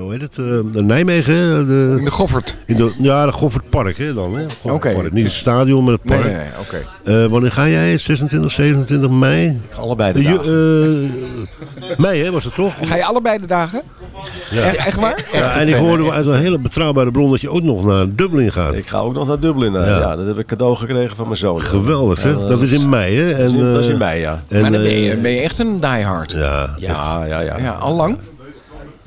hoe heet het? Nijmegen. De, in de Goffert. In de, ja, de Goffertpark hè, dan. Oké. Okay. Niet het stadion, maar het park. Nee, nee, nee. oké. wanneer ga jij? 26, 27 mei? Allebei de dagen. mei, hè, was het toch? Ga je allebei de dagen? Ja. Echt, echt waar? Ja, en ik hoorde uit een hele betrouwbare bron dat je ook nog naar Dublin gaat. Ik ga ook nog naar Dublin. Ja. ja dat heb ik cadeau gekregen van mijn zoon. Geweldig, zeg. dat is in mei, hè? En, dat is in mei, ja. En, maar dan ben je, ben je echt een diehard. Ja, ja, ja. ja, ja. al lang?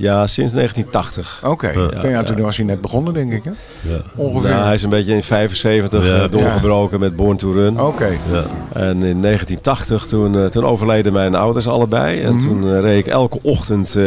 Ja, sinds 1980. Oké, okay. ja, toen was hij net begonnen, denk ik. Hè? Ja. Ongeveer. Ja, hij is een beetje in 75 ja. doorgebroken met Born to Run. Oké. Ja. En in 1980, toen, uh, toen overleden mijn ouders allebei. En mm -hmm. toen uh, reed ik elke ochtend uh,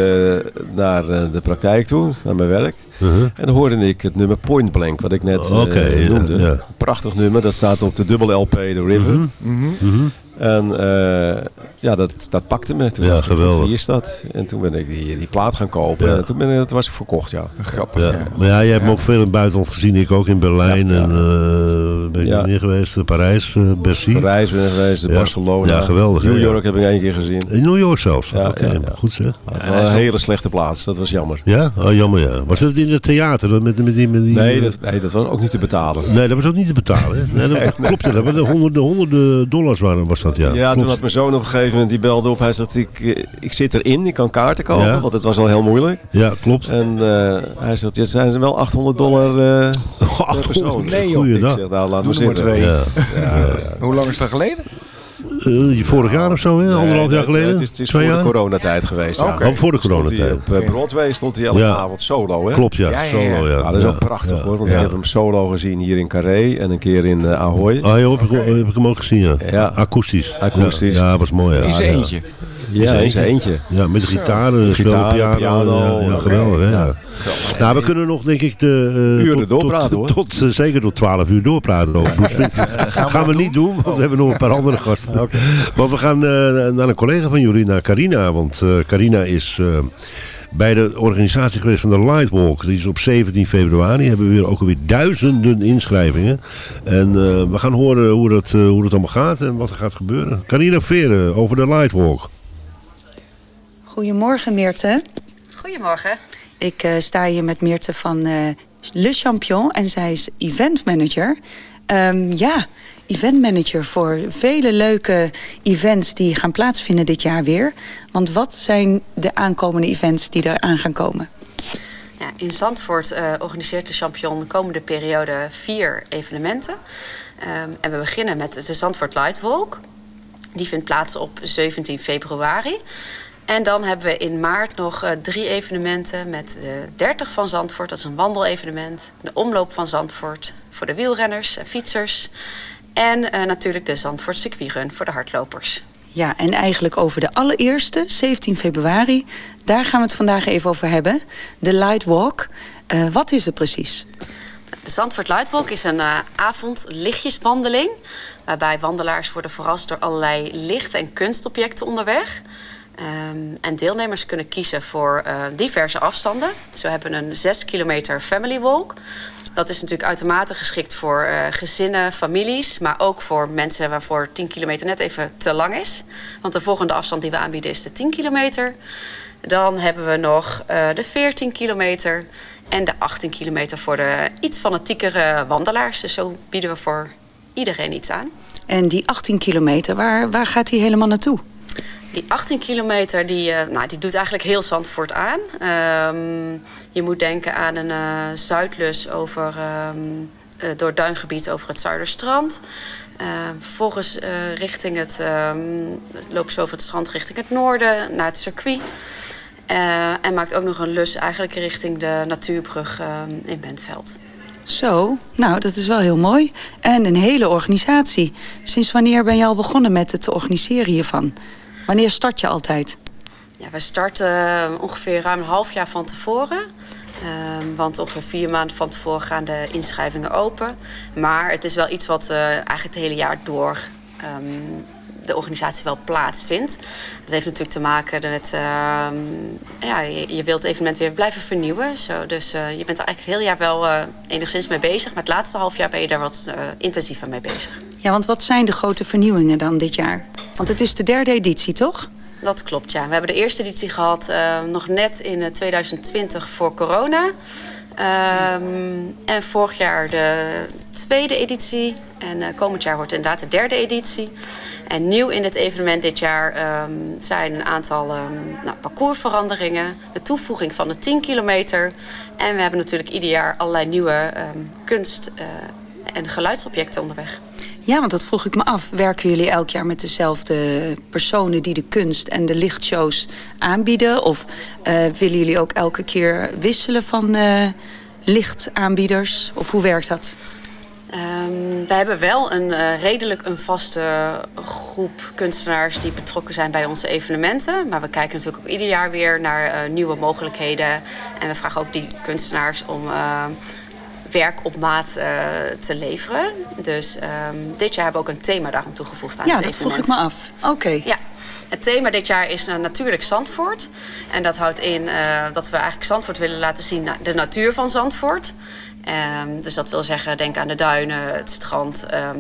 naar de praktijk toe, naar mijn werk. -huh. En dan hoorde ik het nummer Point Blank, wat ik net okay, noemde. Ja, Prachtig nummer, dat staat op de dubbele LP The River. Mm -hmm. Mm -hmm. En uh, ja, dat, dat pakte me. Toen ja, dacht geweldig. Ik, wie is dat? En toen ben ik die, die plaat gaan kopen. Ja. En toen, ben ik, toen was ik verkocht, ja. Grappig. Ja. Maar ja, je hebt me ook veel in het buitenland gezien. Ik ook in Berlijn. En uh, ben meer geweest? Parijs, uh, Bercy. Parijs ben ik geweest, Ja. Barcelona. Ja, geweldig, New ja. York heb ik één keer gezien. In New York zelfs? Ja, Oké, ja, ja. goed zeg. Het was een hele slechte plaats, dat was jammer. Ja? Oh, jammer ja. Was het in het theater? Met, met die, met die, Nee, dat, nee, dat was ook niet te betalen. Nee, dat was ook niet te betalen. Nee, dat, klopt. ja. Dat waren honderden, honderden dollars waren, was dat ja. Ja, toen had mijn zoon op een gegeven moment, die belde op. Hij zei, dat ik, eh, ik zit erin, ik kan kaarten kopen, Ja. want het was al heel moeilijk. Ja, klopt. En eh, hij zei, het zijn wel 800 dollar eh, per 800, persoon. nee, joh. Ik zeg, nou, laat Doe maar zitten. twee. Ja. Ja, ja. Hoe lang is dat geleden? Eh, vorig jaar of zo, hè? anderhalf Nee, jaar geleden? Het is, het is voor jaar? de coronatijd geweest. ja. Oh, voor de coronatijd. Op eh, Broadway stond hij elke Ja. avond solo, hè? Klopt, ja. Ja, ja, ja. Solo, ja. Ja, dat is Ja. ook prachtig Ja. hoor. Want Ja. ik heb hem solo gezien hier in Carré en een keer in eh, Ahoy. Ah, ja, heb ik, heb ik hem ook gezien, ja. Ja. Akoestisch. Akoestisch. Ja, ja was mooi, ja. In zijn ja. eentje. Ja, in zijn eentje. Ja, met de gitaar, de Gitaar, piano. piano, ja, geweldig, hè? Ja. Ja. Nou, we kunnen nog, denk ik, de, eh, Uren tot, doorpraten, tot, hoor. Tot, eh, zeker tot 12 uur doorpraten over Bruce Springsteen. gaan, we niet doen, want we hebben nog een paar andere gasten. Want we gaan eh, naar een collega van jullie, naar Carina. Want eh, Carina is eh, bij de organisatie geweest van de Lightwalk. Die is op 17 februari. Hebben we weer ook alweer duizenden inschrijvingen. En eh, we gaan horen hoe dat, eh, hoe dat allemaal gaat en wat er gaat gebeuren. Carina Veren over de Lightwalk. Goedemorgen Meerte. Goedemorgen. Ik eh, sta hier met Meerte van eh, Le Champion en zij is event manager. Ehm, ja, event manager voor vele leuke events die gaan plaatsvinden dit jaar weer. Want wat zijn de aankomende events die eraan gaan komen? Ja, in Zandvoort eh, organiseert de Champion de komende periode vier evenementen. Ehm, en we beginnen met de Zandvoort Lightwalk. Die vindt plaats op 17 februari. En dan hebben we in maart nog eh, drie evenementen met de 30 van Zandvoort. Dat is een wandelevenement. De omloop van Zandvoort voor de wielrenners en fietsers. En eh, natuurlijk de Zandvoort circuitrun voor de hardlopers. Ja, en eigenlijk over de allereerste, 17 februari. Daar gaan we het vandaag even over hebben. De Lightwalk. Eh wat is het precies? De Zandvoort Lightwalk is een uh, avondlichtjeswandeling. Waarbij wandelaars worden verrast door allerlei licht- en kunstobjecten onderweg. Um, en deelnemers kunnen kiezen voor uh, diverse afstanden. Zo hebben een 6 kilometer family walk. Dat is natuurlijk uitermate geschikt voor uh, gezinnen, families, maar ook voor mensen waarvoor 10 kilometer net even te lang is. Want de volgende afstand die we aanbieden is de 10 kilometer. Dan hebben we nog uh, de 14 kilometer en de 18 kilometer voor de iets fanatiekere wandelaars. Dus zo bieden we voor iedereen iets aan. En die 18 kilometer, waar, waar gaat die helemaal naartoe? Die 18 kilometer die, uh, nou, die doet eigenlijk heel Zandvoort aan. Um, je moet denken aan een uh, zuidlus over, um, uh, door duingebied over het Zuiderstrand. vervolgens richting het, loopt ze over het strand richting het noorden, naar het circuit. en maakt ook nog een lus eigenlijk richting de natuurbrug in Bentveld. Zo, nou dat is wel heel mooi. En een hele organisatie. Sinds wanneer ben je al begonnen met het organiseren hiervan? Wanneer start je altijd? Ja, we starten ongeveer ruim een half jaar van tevoren. Um, want ongeveer vier maanden van tevoren gaan de inschrijvingen open. Maar het is wel iets wat uh, eigenlijk het hele jaar door um, de organisatie wel plaatsvindt. Dat heeft natuurlijk te maken met... ehm, ja, je, je wilt het evenement weer blijven vernieuwen. Zo, dus eh, je bent er eigenlijk het hele jaar wel eh, enigszins mee bezig. Maar het laatste half jaar ben je daar wat eh, intensiever mee bezig. Ja, want wat zijn de grote vernieuwingen dan dit jaar? Want het is de derde editie, toch? Dat klopt, ja. We hebben de eerste editie gehad eh, nog net in eh, 2020 voor corona. Ehm, en vorig jaar de tweede editie. En eh, komend jaar wordt inderdaad de derde editie. En nieuw in het evenement dit jaar ehm, zijn een aantal ehm, nou, parcoursveranderingen. De toevoeging van de 10 kilometer. En we hebben natuurlijk ieder jaar allerlei nieuwe kunst- eh, en geluidsobjecten onderweg. Ja, want dat vroeg ik me af. Werken jullie elk jaar met dezelfde personen die de kunst en de lichtshows aanbieden? Of eh, willen jullie ook elke keer wisselen van eh, lichtaanbieders? Of hoe werkt dat? Ehm, we hebben wel een eh, redelijk een vaste groep kunstenaars die betrokken zijn bij onze evenementen. Maar we kijken natuurlijk ook ieder jaar weer naar nieuwe mogelijkheden. En we vragen ook die kunstenaars om werk op maat eh, te leveren. Dus ehm, dit jaar hebben we ook een thema daarom toegevoegd aan Ja, het dat vroeg ik me af. Oké. Ja. Het thema dit jaar is eh, natuurlijk Zandvoort. En dat houdt in eh, dat we eigenlijk Zandvoort willen laten zien, de natuur van Zandvoort. Ehm, dus dat wil zeggen, denk aan de duinen, het strand, ehm,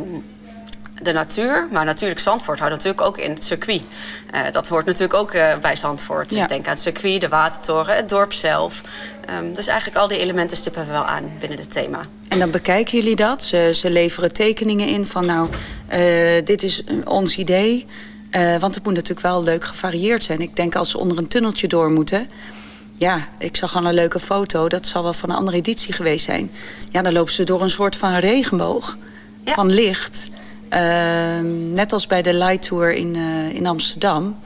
de natuur. Maar natuurlijk, Zandvoort houdt natuurlijk ook in het circuit. Eh, dat hoort natuurlijk ook eh, bij Zandvoort. Ja. Denk aan het circuit, de watertoren, het dorp zelf. Ehm, dus eigenlijk al die elementen stippen we wel aan binnen het thema. En dan bekijken jullie dat. Ze, ze leveren tekeningen in van nou, eh, dit is ons idee. Want het moet natuurlijk wel leuk gevarieerd zijn. Ik denk als ze onder een tunneltje door moeten. Ja, ik zag al een leuke foto. Dat zal wel van een andere editie geweest zijn. Ja, dan lopen ze door een soort van regenboog van licht. Ehm, net als bij de Light Tour in, eh, in Amsterdam.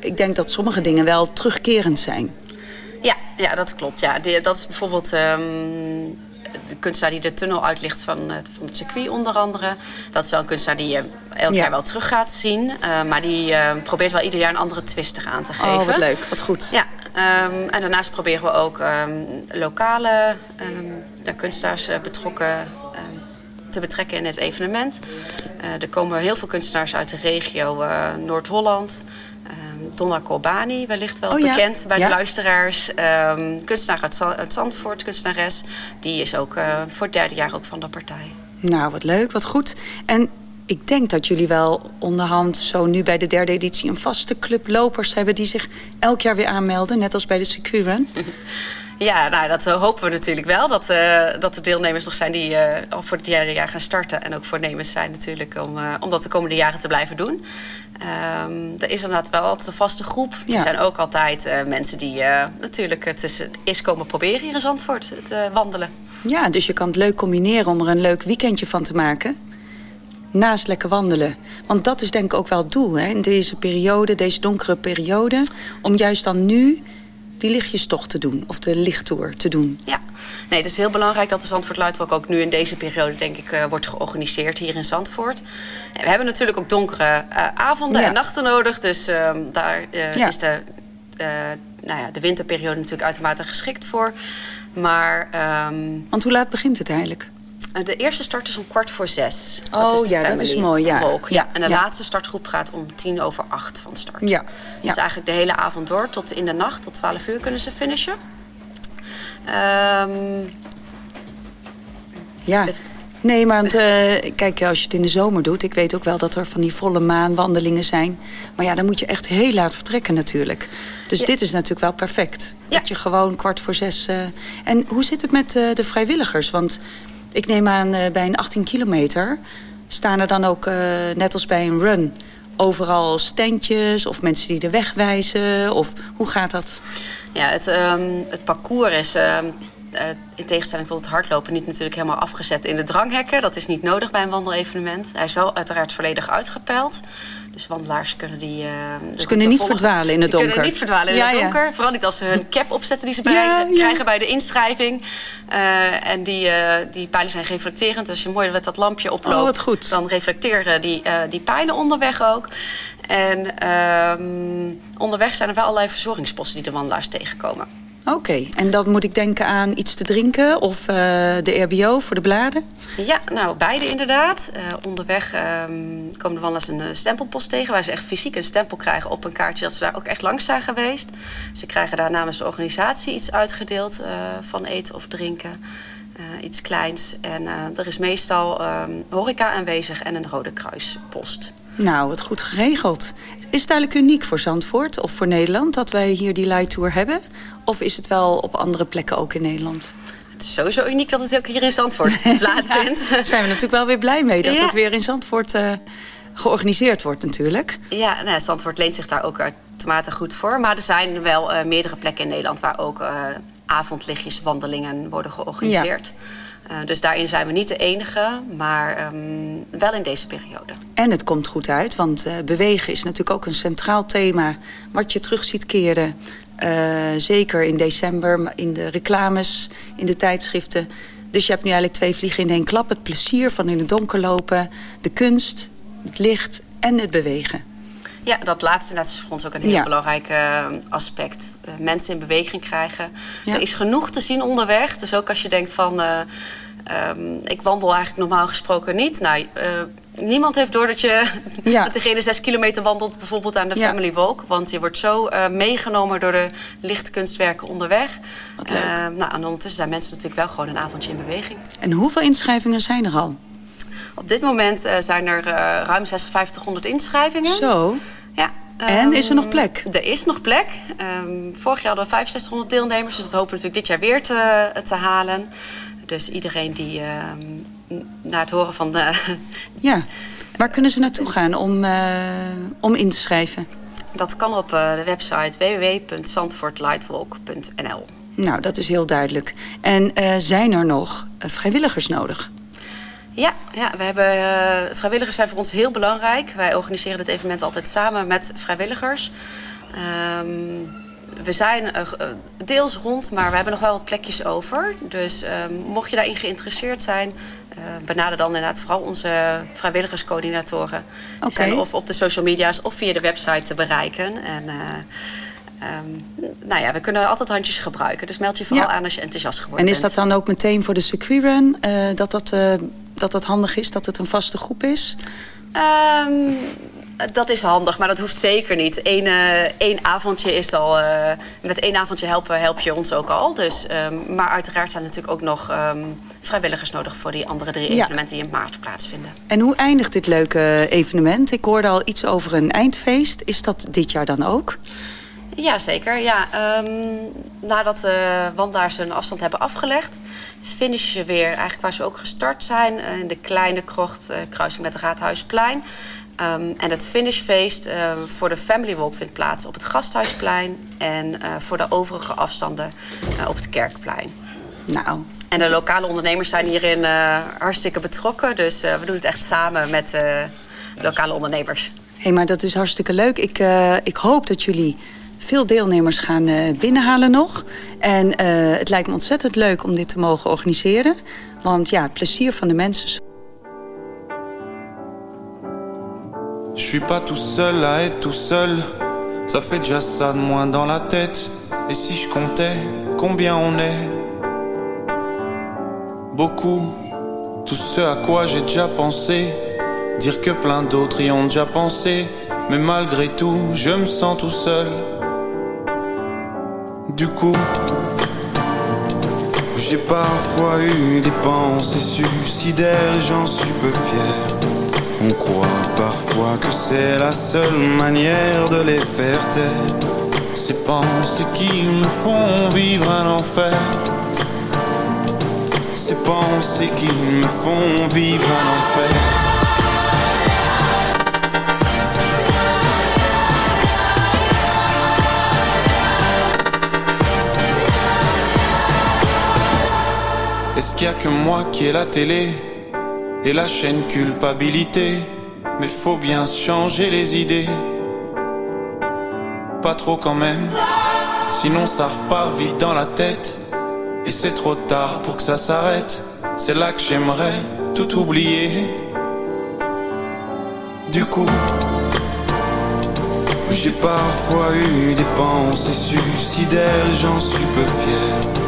Ik denk dat sommige dingen wel terugkerend zijn. Ja, ja dat klopt. Ja. Dat is bijvoorbeeld ehm, de kunstenaar die de tunnel uitlicht van, eh, van het circuit onder andere. Dat is wel een kunstenaar die je elk Ja. jaar wel terug gaat zien. eh, maar die eh, probeert wel ieder jaar een andere twist eraan te geven. Oh, wat leuk. Wat goed. Ja, ehm, en daarnaast proberen we ook ehm, lokale ehm, ja, kunstenaars eh, betrokken ehm, te betrekken in het evenement. Eh, er komen heel veel kunstenaars uit de regio eh, Noord-Holland. Ehm, Donna Corbani, wellicht wel Oh ja, bekend bij ja. de luisteraars. Ehm, kunstenaar uit, Za- uit Zandvoort, kunstenares. Die is ook eh, voor het derde jaar ook van de partij. Nou, wat leuk, wat goed. En ik denk dat jullie wel onderhand zo nu bij de derde editie... een vaste club lopers hebben die zich elk jaar weer aanmelden. Net als bij de Securun. Ja, nou, dat eh, hopen we natuurlijk wel. Dat, eh, dat er deelnemers nog zijn die eh, al voor het derde jaar gaan starten. En ook voornemens zijn natuurlijk om, om dat de komende jaren te blijven doen. Ehm, er is inderdaad wel altijd een vaste groep. Ja. Er zijn ook altijd mensen die natuurlijk het is, is komen proberen hier in Zandvoort. Het eh, wandelen. Ja, dus je kan het leuk combineren om er een leuk weekendje van te maken. Naast lekker wandelen. Want dat is denk ik ook wel het doel, hè? In deze periode, deze donkere periode. Om juist dan nu die lichtjestocht te doen. Of de lichttour te doen. Ja, nee, het is heel belangrijk dat de Zandvoort Lightwalk ook nu in deze periode, denk ik, eh, wordt georganiseerd hier in Zandvoort. En we hebben natuurlijk ook donkere eh, avonden Ja. en nachten nodig. Dus ehm, daar eh, Ja. is de, nou ja, de winterperiode natuurlijk uitermate geschikt voor. Maar ehm, Want hoe laat begint het eigenlijk? De eerste start is om kwart voor zes. Oh, ja, dat is mooi, ja. walk. Ja, En de ja. laatste startgroep gaat om tien over acht van start. Ja, Dus eigenlijk de hele avond door, tot in de nacht, tot 12 uur kunnen ze finishen. Ehm, Ja. Nee, maar want, eh, kijk, als je het in de zomer doet... ik weet ook wel dat er van die volle maanwandelingen zijn. Maar ja, dan moet je echt heel laat vertrekken natuurlijk. Dus Ja. dit is natuurlijk wel perfect. Ja. Dat je gewoon kwart voor zes... eh, En hoe zit het met eh, de vrijwilligers? Want ik neem aan, eh, bij een 18 kilometer... staan er dan ook, eh, net als bij een run... overal standjes of mensen die de weg wijzen? Of hoe gaat dat? Ja, het, ehm, het parcours is ehm, eh, in tegenstelling tot het hardlopen niet natuurlijk helemaal afgezet in de dranghekken. Dat is niet nodig bij een wandelevenement. Hij is wel uiteraard volledig uitgepeild. Dus wandelaars kunnen die. eh, Ze kunnen niet volgen. verdwalen in het Ze donker. kunnen niet verdwalen in Ja, het ja. donker. Vooral niet als ze hun cap opzetten die ze bij- Ja, krijgen bij de inschrijving. Eh, en die, eh, die pijlen zijn reflecterend. Dus als je mooi met dat lampje oploopt, Oh, dan reflecteren die, die pijlen onderweg ook. En ehm, onderweg zijn er wel allerlei verzorgingsposten die de wandelaars tegenkomen. Oké, en dan moet ik denken aan iets te drinken of uh, de RBO voor de bladen? Ja, nou beide inderdaad. Uh, onderweg um, komen de wandelaars een stempelpost tegen... waar ze echt fysiek een stempel krijgen op een kaartje... dat ze daar ook echt langs zijn geweest. Ze krijgen daar namens de organisatie iets uitgedeeld uh, van eten of drinken. iets kleins. En er is meestal um, horeca aanwezig en een Rode Kruispost. Nou, wat goed geregeld. Is het eigenlijk uniek voor Zandvoort of voor Nederland... dat wij hier die Light Tour hebben? Of is het wel op andere plekken ook in Nederland? Het is sowieso uniek dat het ook hier in Zandvoort plaatsvindt. Daar zijn we natuurlijk wel weer blij mee dat ja. het weer in Zandvoort uh, georganiseerd wordt natuurlijk. Ja, nou, Zandvoort leent zich daar ook uitermate goed voor. Maar er zijn wel uh, meerdere plekken in Nederland waar ook uh, avondlichtjeswandelingen worden georganiseerd. Ja. Uh, dus daarin zijn we niet de enige, maar um, wel in deze periode. En het komt goed uit, want uh, bewegen is natuurlijk ook een centraal thema... wat je terug ziet keren uh, zeker in december, in de reclames, in de tijdschriften. Dus je hebt nu eigenlijk twee vliegen in één klap. Het plezier van in het donker lopen, de kunst, het licht en het bewegen. Ja, dat laatste dat is voor ons ook een heel ja. belangrijk uh, aspect. Uh, mensen in beweging krijgen. Ja. Er is genoeg te zien onderweg. Dus ook als je denkt van... Uh, um, ik wandel eigenlijk normaal gesproken niet. Nou, niemand heeft door dat je ja. dat degene zes kilometer wandelt, bijvoorbeeld aan de. Family Walk. Want je wordt zo meegenomen door de lichtkunstwerken onderweg. Uh, nou, en ondertussen zijn mensen natuurlijk wel gewoon een avondje in beweging. En hoeveel inschrijvingen zijn er al? Op dit moment uh, zijn er ruim 5600 inschrijvingen. Zo. Ja. En is er nog plek? Er is nog plek. Um, vorig jaar hadden we 6500 deelnemers, dus dat hopen we natuurlijk dit jaar weer te, te halen. Dus iedereen die um, naar het horen van de... Ja, waar kunnen ze naartoe gaan om, om in te schrijven? Dat kan op de website www.zandvoortlightwalk.nl Nou, dat is heel duidelijk. En uh, zijn er nog vrijwilligers nodig? Ja, ja we hebben, vrijwilligers zijn voor ons heel belangrijk. Wij organiseren dit evenement altijd samen met vrijwilligers. Um, we zijn uh, deels rond, maar we hebben nog wel wat plekjes over. Dus uh, mocht je daarin geïnteresseerd zijn, benader dan inderdaad vooral onze vrijwilligerscoördinatoren. Okay. zijn of op de social media's of via de website te bereiken. En, um, nou ja, we kunnen altijd handjes gebruiken. Dus meld je vooral ja. aan als je enthousiast geworden bent. En is bent. dat dan ook meteen voor de circuitrun dat, dat, dat dat handig is, dat het een vaste groep is? Um, dat is handig, maar dat hoeft zeker niet. Eén, uh, één avondje is al... Uh, met één avondje helpen help je ons ook al. Dus, um, maar uiteraard zijn er natuurlijk ook nog vrijwilligers nodig... voor die andere drie ja. evenementen die in maart plaatsvinden. En hoe eindigt dit leuke evenement? Ik hoorde al iets over een eindfeest. Is dat dit jaar dan ook? Ja, zeker. Ja, um, nadat de wandelaars hun afstand hebben afgelegd... finishen ze weer eigenlijk waar ze ook gestart zijn... in de kleine krocht, uh, kruising met het Raadhuisplein... Um, en het finishfeest uh, voor de Family Walk vindt plaats op het Gasthuisplein... en uh, voor de overige afstanden op het Kerkplein. Nou. En de lokale ondernemers zijn hierin hartstikke betrokken. Dus we doen het echt samen met lokale ondernemers. Hé, hey, maar dat is hartstikke leuk. Ik, ik hoop dat jullie veel deelnemers gaan binnenhalen nog. En het lijkt me ontzettend leuk om dit te mogen organiseren. Want ja, het plezier van de mensen... Je suis pas tout seul à être tout seul. Ça fait déjà ça de moins dans la tête. Et si je comptais combien on est Beaucoup. Tout ce à quoi j'ai déjà pensé. Dire que plein d'autres y ont déjà pensé. Mais malgré tout, je me sens tout seul. Du coup, j'ai parfois eu des pensées suicidaires, j'en suis peu fier. On croit parfois que c'est la seule manière de les faire taire. Ces pensées qui me font vivre un enfer. Ces pensées qui me font vivre un enfer. Est-ce qu'il y a que moi qui ai la télé et la chaîne culpabilité? Mais faut bien changer les idées. Pas trop quand même, sinon ça repart vite dans la tête. Et c'est trop tard pour que ça s'arrête. C'est là que j'aimerais tout oublier. Du coup, j'ai parfois eu des pensées suicidaires, j'en suis peu fier.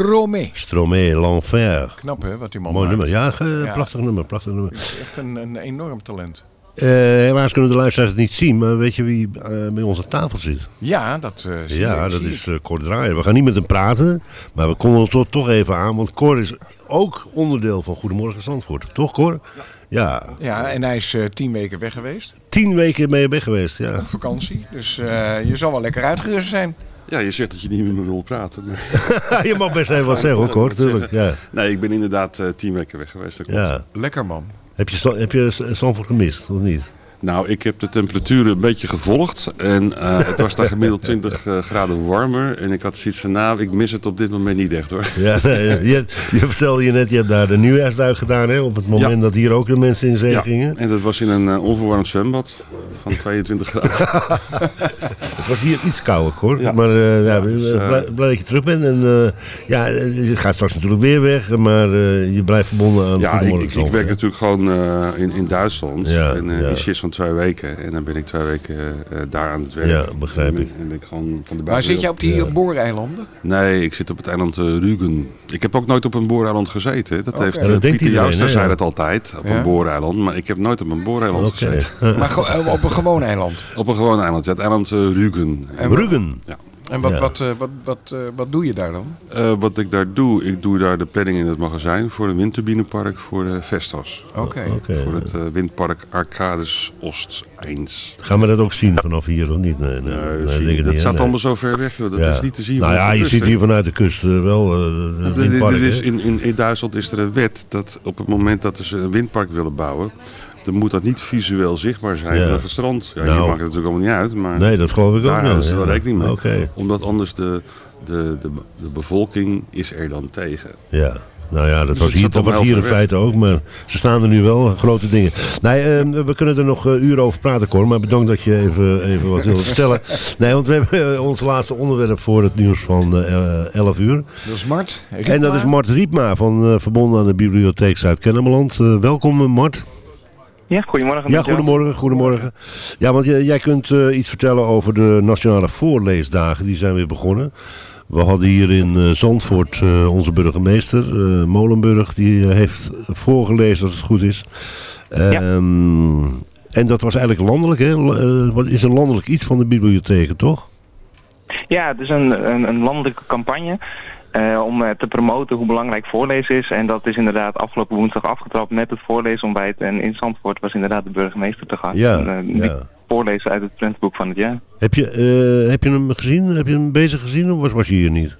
Stromé. Stromé, l'enfer. Knap hè, wat die man Mooi maakt. nummer. Ja, ge- Ja. prachtig nummer, prachtig nummer. Het is echt een, een enorm talent. Eh, helaas kunnen de luisteraars het niet zien, maar weet je wie eh, bij ons aan tafel zit? Ja, dat eh, zie ja, ik, dat zie is eh Cor Draaier. We gaan niet met hem praten, maar we komen er toch, even aan, want Cor is ook onderdeel van Goedemorgen Zandvoort. Toch Cor? Ja. Ja, en hij is eh, tien weken weg geweest. Tien weken mee weg geweest, ja. Op vakantie. Dus eh, je zal wel lekker uitgerust zijn. Ja, je zegt dat je niet met me wil praten. Maar... je mag best even wat zeggen hoor, Cor, Wat zeggen. tuurlijk, ja. Nee, ik ben inderdaad eh, tien weken weg geweest. ja. Lekker man. Heb je, heb je Zandvoort gemist, of niet? Nou, ik heb de temperaturen een beetje gevolgd. En eh, het was daar gemiddeld 20 eh, graden warmer. En ik had zoiets van, nou, ik mis het op dit moment niet echt hoor. Ja, nee, je, je vertelde je net, je hebt daar de nieuwjaarsduik gedaan hè, op het moment Ja. dat hier ook de mensen in zee Ja, gingen. en dat was in een eh, onverwarmd zwembad van 22 graden. Het was hier iets kouder hoor, Ja. maar dus, blij, blij dat je terug bent. En ja, je gaat straks natuurlijk weer weg, maar je blijft verbonden aan Ja, ik, ik, ik werk natuurlijk gewoon in, in Duitsland. Ja, en. In shifts van twee weken. En dan ben ik twee weken eh, daar aan het werk. Ja, begrijp ik. En ben ik gewoon van de Maar zit je op die Ja. booreilanden? Nee, ik zit op het eiland eh, Rügen. Ik heb ook nooit op een booreiland gezeten. Dat Oké. heeft Ja, eh, dat Pieter Jouster zei dat altijd, op Ja? een booreiland. Maar ik heb nooit op een booreiland Oké. gezeten. Maar ge- eh, op een gewoon eiland. Op een gewoon eiland, ja, het eiland eh, Rügen. En, Ruggen. Ja. En wat, Ja. wat, eh, wat, wat, eh, wat doe je daar dan? Eh, wat ik daar doe, ik doe daar de planning in het magazijn voor een windturbinepark voor de Vestas. Oké. Voor het eh, windpark Arcades Oost 1. Gaan we dat ook zien vanaf hier of niet? Nee, nee, Nee, nee, dat ik dat niet, staat allemaal zo ver weg, joh. dat Ja. is niet te zien. Nou ja, je kust, ziet hier vanuit de kust eh, wel eh, is hè? in, in, in Duitsland is er een wet dat op het moment dat ze een windpark willen bouwen, dan moet dat niet visueel zichtbaar zijn Ja. vanaf het strand. Ja, Nou. hier maakt het natuurlijk allemaal niet uit, maar Nee, dat geloof ik ook daar niet. ze wel ja. rekening mee. Omdat anders de, de, de, de bevolking is er dan tegen. ja. Nou ja, dat Dus was hier, dat was hier in feite ook, maar ze staan er nu wel, grote dingen. Nee, eh, we kunnen er nog eh, uren over praten, Cor, maar bedankt dat je even, even wat wilde vertellen. Nee, want we hebben eh, ons laatste onderwerp voor het nieuws van eh 11 uur. Dat is Mart. En dat is Mart Riepma van eh, verbonden aan de Bibliotheek Zuid-Kennemerland. Eh, welkom eh, Mart. Ja, goedemorgen. Ja, goedemorgen, goedemorgen. Ja, want jij, jij kunt eh, iets vertellen over de Nationale Voorleesdagen. Die zijn weer begonnen. We hadden hier in eh, Zandvoort eh, onze burgemeester, Molenburg, die heeft voorgelezen als het goed is. Ehm, En dat was eigenlijk landelijk, hè? Is een landelijk iets van de bibliotheken, toch? Ja, het is een, een, een landelijke campagne eh, om eh, te promoten hoe belangrijk voorlezen is. En dat is inderdaad afgelopen woensdag afgetrapt met het voorleesontbijt. En in Zandvoort was inderdaad de burgemeester te gast. Ja, En, eh, ja. voorlezen uit het prentenboek van het jaar. Heb je, heb je hem gezien? Heb je hem bezig gezien of was, was je hier niet?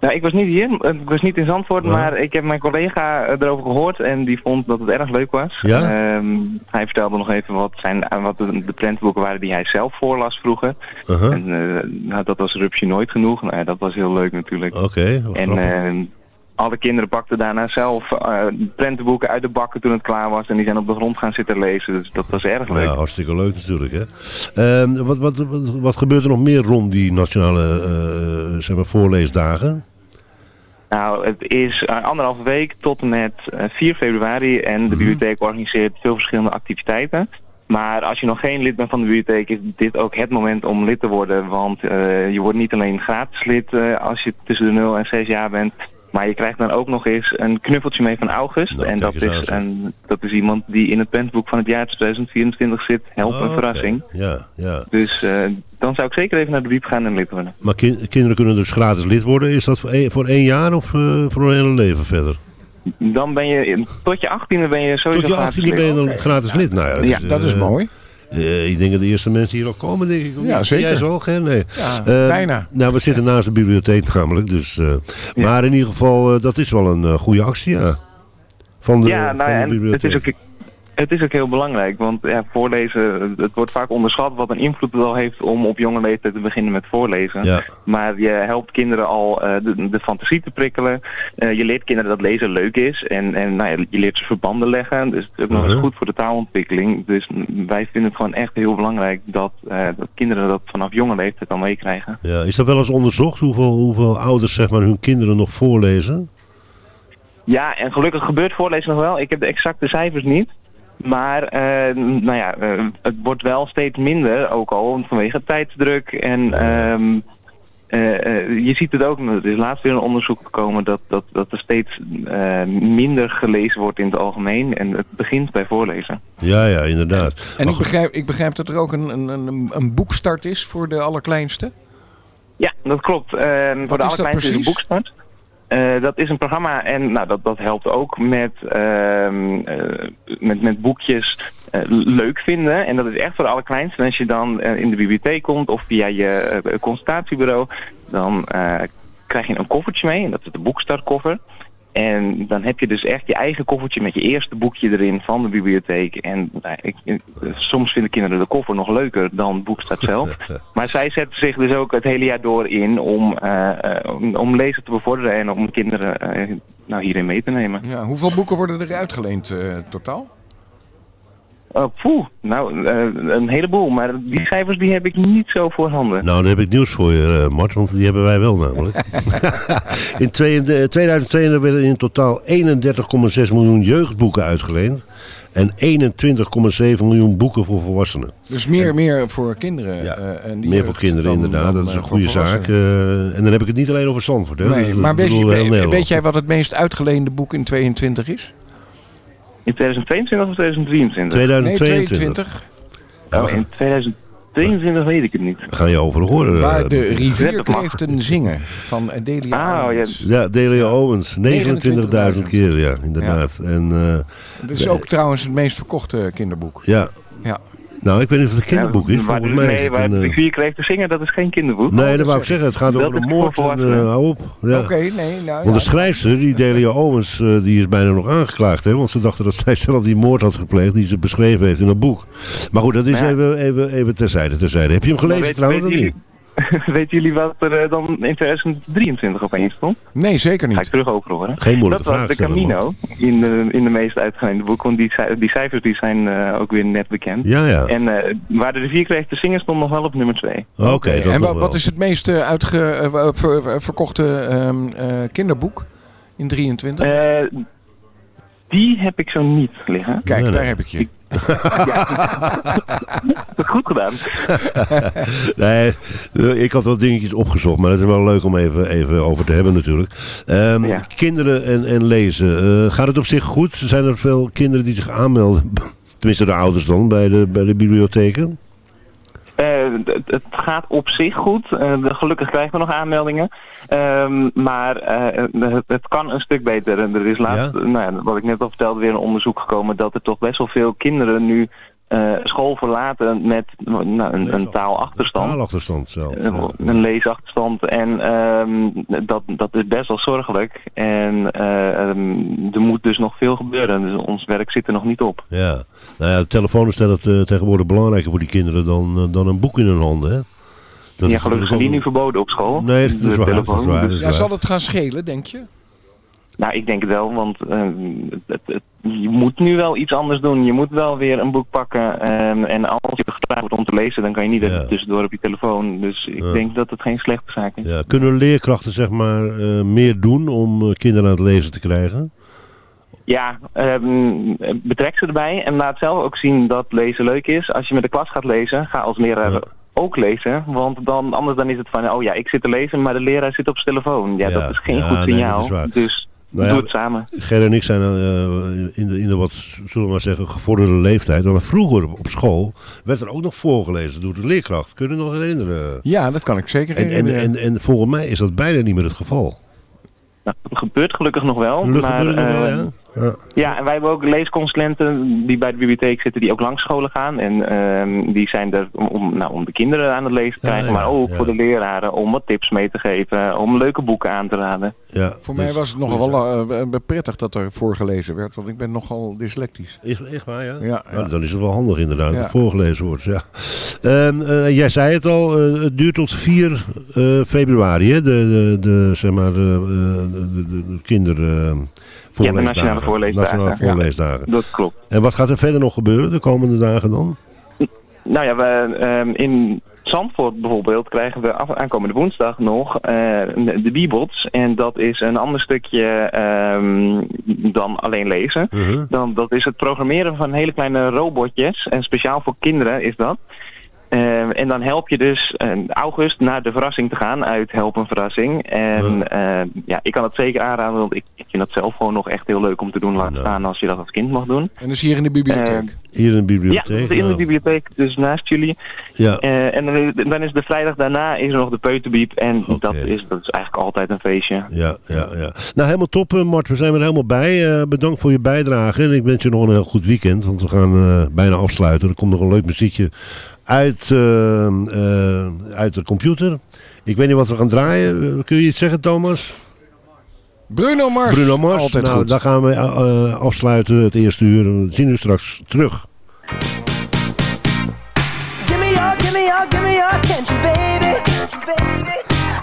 Nou, ik was niet hier, ik was niet in Zandvoort, Ja. maar ik heb mijn collega eh, erover gehoord en die vond dat het erg leuk was. Ja? Ehm, hij vertelde nog even wat, zijn, eh, wat de, de prentenboeken waren die hij zelf voorlas vroeger. Uh-huh. En eh, nou, dat was Rupsje nooit genoeg. Nou, ja, dat was heel leuk natuurlijk. Oké, En alle kinderen pakten daarna zelf eh, prentenboeken uit de bakken toen het klaar was. En die zijn op de grond gaan zitten lezen. Dus dat was erg leuk. Ja, hartstikke leuk natuurlijk. Hè? Ehm, wat, wat, wat, wat gebeurt er nog meer rond die nationale eh, zeg maar, voorleesdagen? Nou, het is uh, anderhalve week tot en met uh, 4 februari en de bibliotheek organiseert veel verschillende activiteiten. Maar als je nog geen lid bent van de bibliotheek is dit ook het moment om lid te worden. Want uh, je wordt niet alleen gratis lid uh, als je tussen de 0 en 6 jaar bent. Maar je krijgt dan ook nog eens een knuffeltje mee van August. Nou, en dat is, een, dat is iemand die in het pentboek van het jaar 2024 zit. Help Oh, een verrassing. Ja, ja. Dus uh, dan zou ik zeker even naar de biep gaan en lid worden. Maar kin- kinderen kunnen dus gratis lid worden. Is dat voor één, voor één jaar of uh, voor hun hele leven verder? Dan ben je, tot je 18e ben je sowieso Tot je gratis 18e ben je dan gratis lid. Nou ja, dat Ja, is, dat is eh, mooi. Eh, ik denk dat de eerste mensen hier al komen, denk ik. Ja, niet? zeker. Jij zo hè? Nee. Ja, Eh, bijna. Nou, we zitten naast de bibliotheek namelijk. Dus, eh, Maar in ieder geval, dat is wel een eh, goede actie, ja. Van de, ja, nou, van ja, de bibliotheek. het is ook... Het is ook heel belangrijk, want ja, voorlezen, het wordt vaak onderschat wat een invloed het al heeft om op jonge leeftijd te beginnen met voorlezen. Ja. Maar je helpt kinderen al eh, de, de fantasie te prikkelen. Eh, je leert kinderen dat lezen leuk is en, en nou ja, je leert ze verbanden leggen. Dus het is ook nog eens Mhm. goed voor de taalontwikkeling. Dus wij vinden het gewoon echt heel belangrijk dat, eh, dat kinderen dat vanaf jonge leeftijd al meekrijgen. Ja, is dat wel eens onderzocht hoeveel, hoeveel ouders zeg maar, hun kinderen nog voorlezen? Ja, en gelukkig gebeurt voorlezen nog wel. Ik heb de exacte cijfers niet. Maar eh, nou ja, eh, het wordt wel steeds minder, ook al vanwege tijdsdruk. En ehm, eh, eh, je ziet het ook, er is laatst weer een onderzoek gekomen dat, dat, dat er steeds eh, minder gelezen wordt in het algemeen. En het begint bij voorlezen. Ja, ja, inderdaad. En ik begrijp, ik begrijp dat er ook een, een, een, een boekstart is voor de allerkleinste. Ja, dat klopt. Eh, voor de is dat allerkleinste is een precies? boekstart. Eh, dat is een programma en nou, dat, dat helpt ook met, ehm, eh, met, met boekjes eh, leuk vinden. En dat is echt voor de allerkleinste. Als je dan in de bibliotheek komt of via je consultatiebureau, dan krijg je een koffertje mee. En dat is de boekstartkoffer. En dan heb je dus echt je eigen koffertje met je eerste boekje erin van de bibliotheek. En nou, ik, ik- soms vinden kinderen de koffer nog leuker dan het boekstart zelf. Maar zij zetten zich dus ook het hele jaar door in om, eh, eh, om, om lezen te bevorderen en om kinderen eh, nou, hierin mee te nemen. Ja, hoeveel boeken worden er uitgeleend eh, totaal? Oh, poeh, nou, eh, een heleboel. Maar die cijfers die heb ik niet zo voorhanden. Nou, dan heb ik nieuws voor je, eh, Mart, want die hebben wij wel namelijk. in twee- eh, 2022 werden in totaal 31,6 miljoen jeugdboeken uitgeleend. En 21,7 miljoen boeken voor volwassenen. Dus meer, meer voor kinderen. eh, en die Meer voor kinderen dan- inderdaad, dan, dat is een voor goede zaak. eh, en dan heb ik het niet alleen over Zandvoort. Hè. Nee, Dat- maar weet, je, weet jij wat het meest uitgeleende boek in 22 is? In 2022 of 2023? 2022. Oh, in 2022 weet ik het niet. Gaan je overal horen. Waar eh, de Piet. rivierkreeften zingen van Delia Ah, ja. Owens. Ja, Delia Owens. 29.000 keer, ja, inderdaad. En, eh, Dat is ook trouwens het meest verkochte kinderboek. ja. Ja. Nou, ik weet niet of het een kinderboek is. Volgens mij is nee, het waar een... de eh, kreeg te zingen, dat is geen kinderboek. Nee, dat wou ik zeggen. Het gaat Dat over een moord. En, eh, hou op. Ja. Oké, nee, nou Want de schrijfster, die Delia Owens, eh, die is bijna nog aangeklaagd. Hè? Want ze dachten dat zij zelf die moord had gepleegd die ze beschreven heeft in dat boek. Maar goed, dat is Ja. even, even, even terzijde, terzijde. Heb je hem gelezen Maar weet- trouwens of niet? Weten jullie wat er eh, dan in 2023 opeens stond? Nee, zeker Ga ik niet. terug over horen. Geen moeilijke dat was vraag de stellen, Camino in de, in de meest uitgeleende boek. Want die, die cijfers die zijn eh, ook weer net bekend. Ja, ja. En eh, waar de rivier kreeg te zingen stond nog wel op nummer 2. Oké, dat en wat, is het meest uitge, ver- ver- verkochte ehm, eh, kinderboek in 23? Eh, die heb ik zo niet liggen. Kijk, nee, daar nee. heb ik je. Dat goed gedaan. nee, ik had wat dingetjes opgezocht, maar het is wel leuk om even, even over te hebben natuurlijk. Ehm, Ja. Kinderen en, en lezen, eh, gaat het op zich goed? Zijn er veel kinderen die zich aanmelden? Tenminste de ouders dan, bij de, bij de bibliotheken? Eh, het, het gaat op zich goed. Eh, gelukkig krijgen we nog aanmeldingen. Ehm, maar eh, het, het kan een stuk beter. En Er is laatst, nou ja, wat ik net al vertelde, weer een onderzoek gekomen dat er toch best wel veel kinderen nu eh, school verlaten met nou, een, een taalachterstand. Taalachterstand zelf. Een, een leesachterstand. En ehm, dat, dat is best wel zorgelijk. En eh, ehm, er moet dus nog veel gebeuren. Dus ons werk zit er nog niet op. Ja, nou ja, de telefoon is het eh, tegenwoordig belangrijker voor die kinderen dan, eh, dan een boek in hun handen. Hè? Dat ja, is gelukkig zijn die nu verboden op school. Nee, dat is waar, dat is waar, dat Ja, waar. zal het gaan schelen, denk je? Nou, ik denk het wel, want ehm, het, het- je moet nu wel iets anders doen. Je moet wel weer een boek pakken. ehm, en als je gevraagd wordt om te lezen, dan kan je niet even tussendoor op je telefoon. Dus ik Ja. denk dat het geen slechte zaak is. Ja, kunnen leerkrachten zeg maar eh, meer doen om eh, kinderen aan het lezen te krijgen? Ja, ehm, betrek ze erbij en laat zelf ook zien dat lezen leuk is. Als je met de klas gaat lezen, ga als leraar ook lezen. Want dan, anders dan is het van, oh ja, ik zit te lezen, maar de leraar zit op zijn telefoon. Ja, Ja, dat is geen ja, goed nee, signaal. dat is waar. dus Nou ja, doe het samen. Ger en ik zijn eh, in, de, in de wat, zullen we maar zeggen, gevorderde leeftijd. Maar vroeger op school werd er ook nog voorgelezen door de leerkracht. Kun je nog herinneren? Ja, dat kan ik zeker En, en, herinneren. en, en volgens mij is dat bijna niet meer het geval. Nou, dat gebeurt gelukkig nog wel. Gelukkig maar, gebeurt het nog wel, ehm, ja? Ja. Ja, en wij hebben ook leesconsulenten die bij de bibliotheek zitten die ook langs scholen gaan. En ehm, die zijn er om, nou, om de kinderen aan het lezen te krijgen, ja, maar ook ja. voor de leraren om wat tips mee te geven, om leuke boeken aan te raden. Ja, Voor mij was het nogal wel eh, eh, prettig dat er voorgelezen werd, want ik ben nogal dyslectisch. Is echt waar, ja? Ja, Nou, dan is het wel handig inderdaad dat voorgelezen wordt. Ja. Ehm, eh, jij zei het al, het duurt tot 4 eh, februari, hè? De, de, de, zeg maar, de, eh, de, de, de kinder... eh, voorleesdagen. nationale voorleesdagen. Nationale Ja. voorleesdagen. Dat klopt. En wat gaat er verder nog gebeuren de komende dagen dan? Nou ja, we, ehm, in Zandvoort bijvoorbeeld krijgen we af, aankomende woensdag nog eh, de Bebots. En dat is een ander stukje ehm, dan alleen lezen. dan, dat is het programmeren van hele kleine robotjes. En speciaal voor kinderen is dat. Ehm, en dan help je dus in august naar de verrassing te gaan uit Help een Verrassing. En ehm, ja, ik kan het zeker aanraden, want ik, ik vind dat zelf gewoon nog echt heel leuk om te doen. Laat staan als je dat als kind mag doen. En dus hier in de bibliotheek? Ehm, Hier in de ja, bibliotheek? dat is in de bibliotheek, dus naast jullie. Ja. Eh, en dan is, dan is de vrijdag daarna is er nog de peuterbiep. En dat, is, dat is eigenlijk altijd een feestje. Ja, ja, ja. Nou, helemaal top, eh, Mart. We zijn er helemaal bij. Eh, bedankt voor je bijdrage. En ik wens je nog een heel goed weekend. Want we gaan eh, bijna afsluiten. Er komt nog een leuk muziekje uit, eh, eh, uit de computer. Ik weet niet wat we gaan draaien. Kun je iets zeggen, Thomas? Bruno Mars. Bruno Mars. Altijd nou, goed. Dan gaan we eh, eh, afsluiten het eerste uur. We zien u straks terug. Give me your, give me your, give me your attention, baby.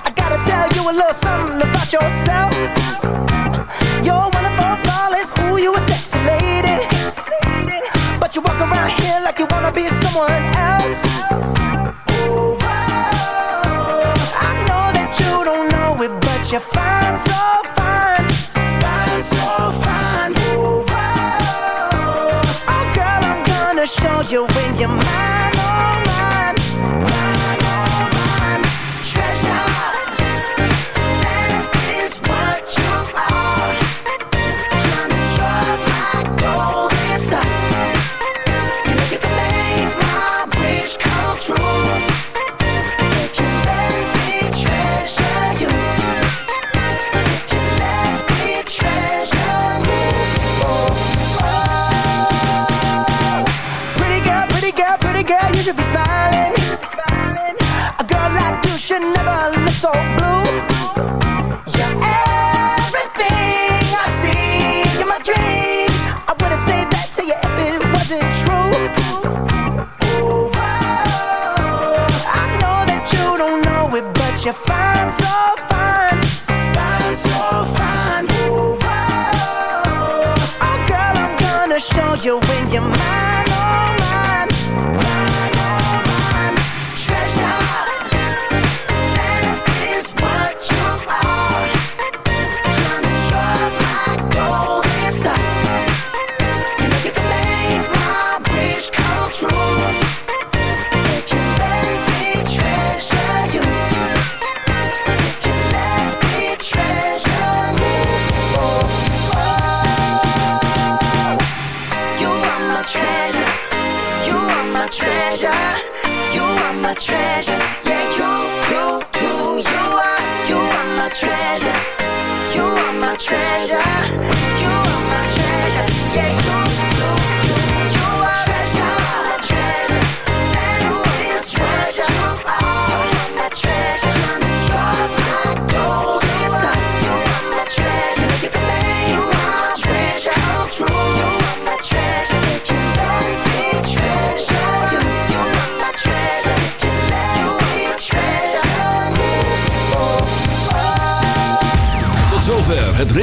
I gotta tell you a little something about yourself. You're one of our flawless, ooh, you a sexy lady. You walk around here like you wanna be someone else. Whoa. I know that you don't know it, but you're fine, so fine. Fine, so fine. Whoa. Oh, girl, I'm gonna show you when you're mine, should be smiling. A girl like you should never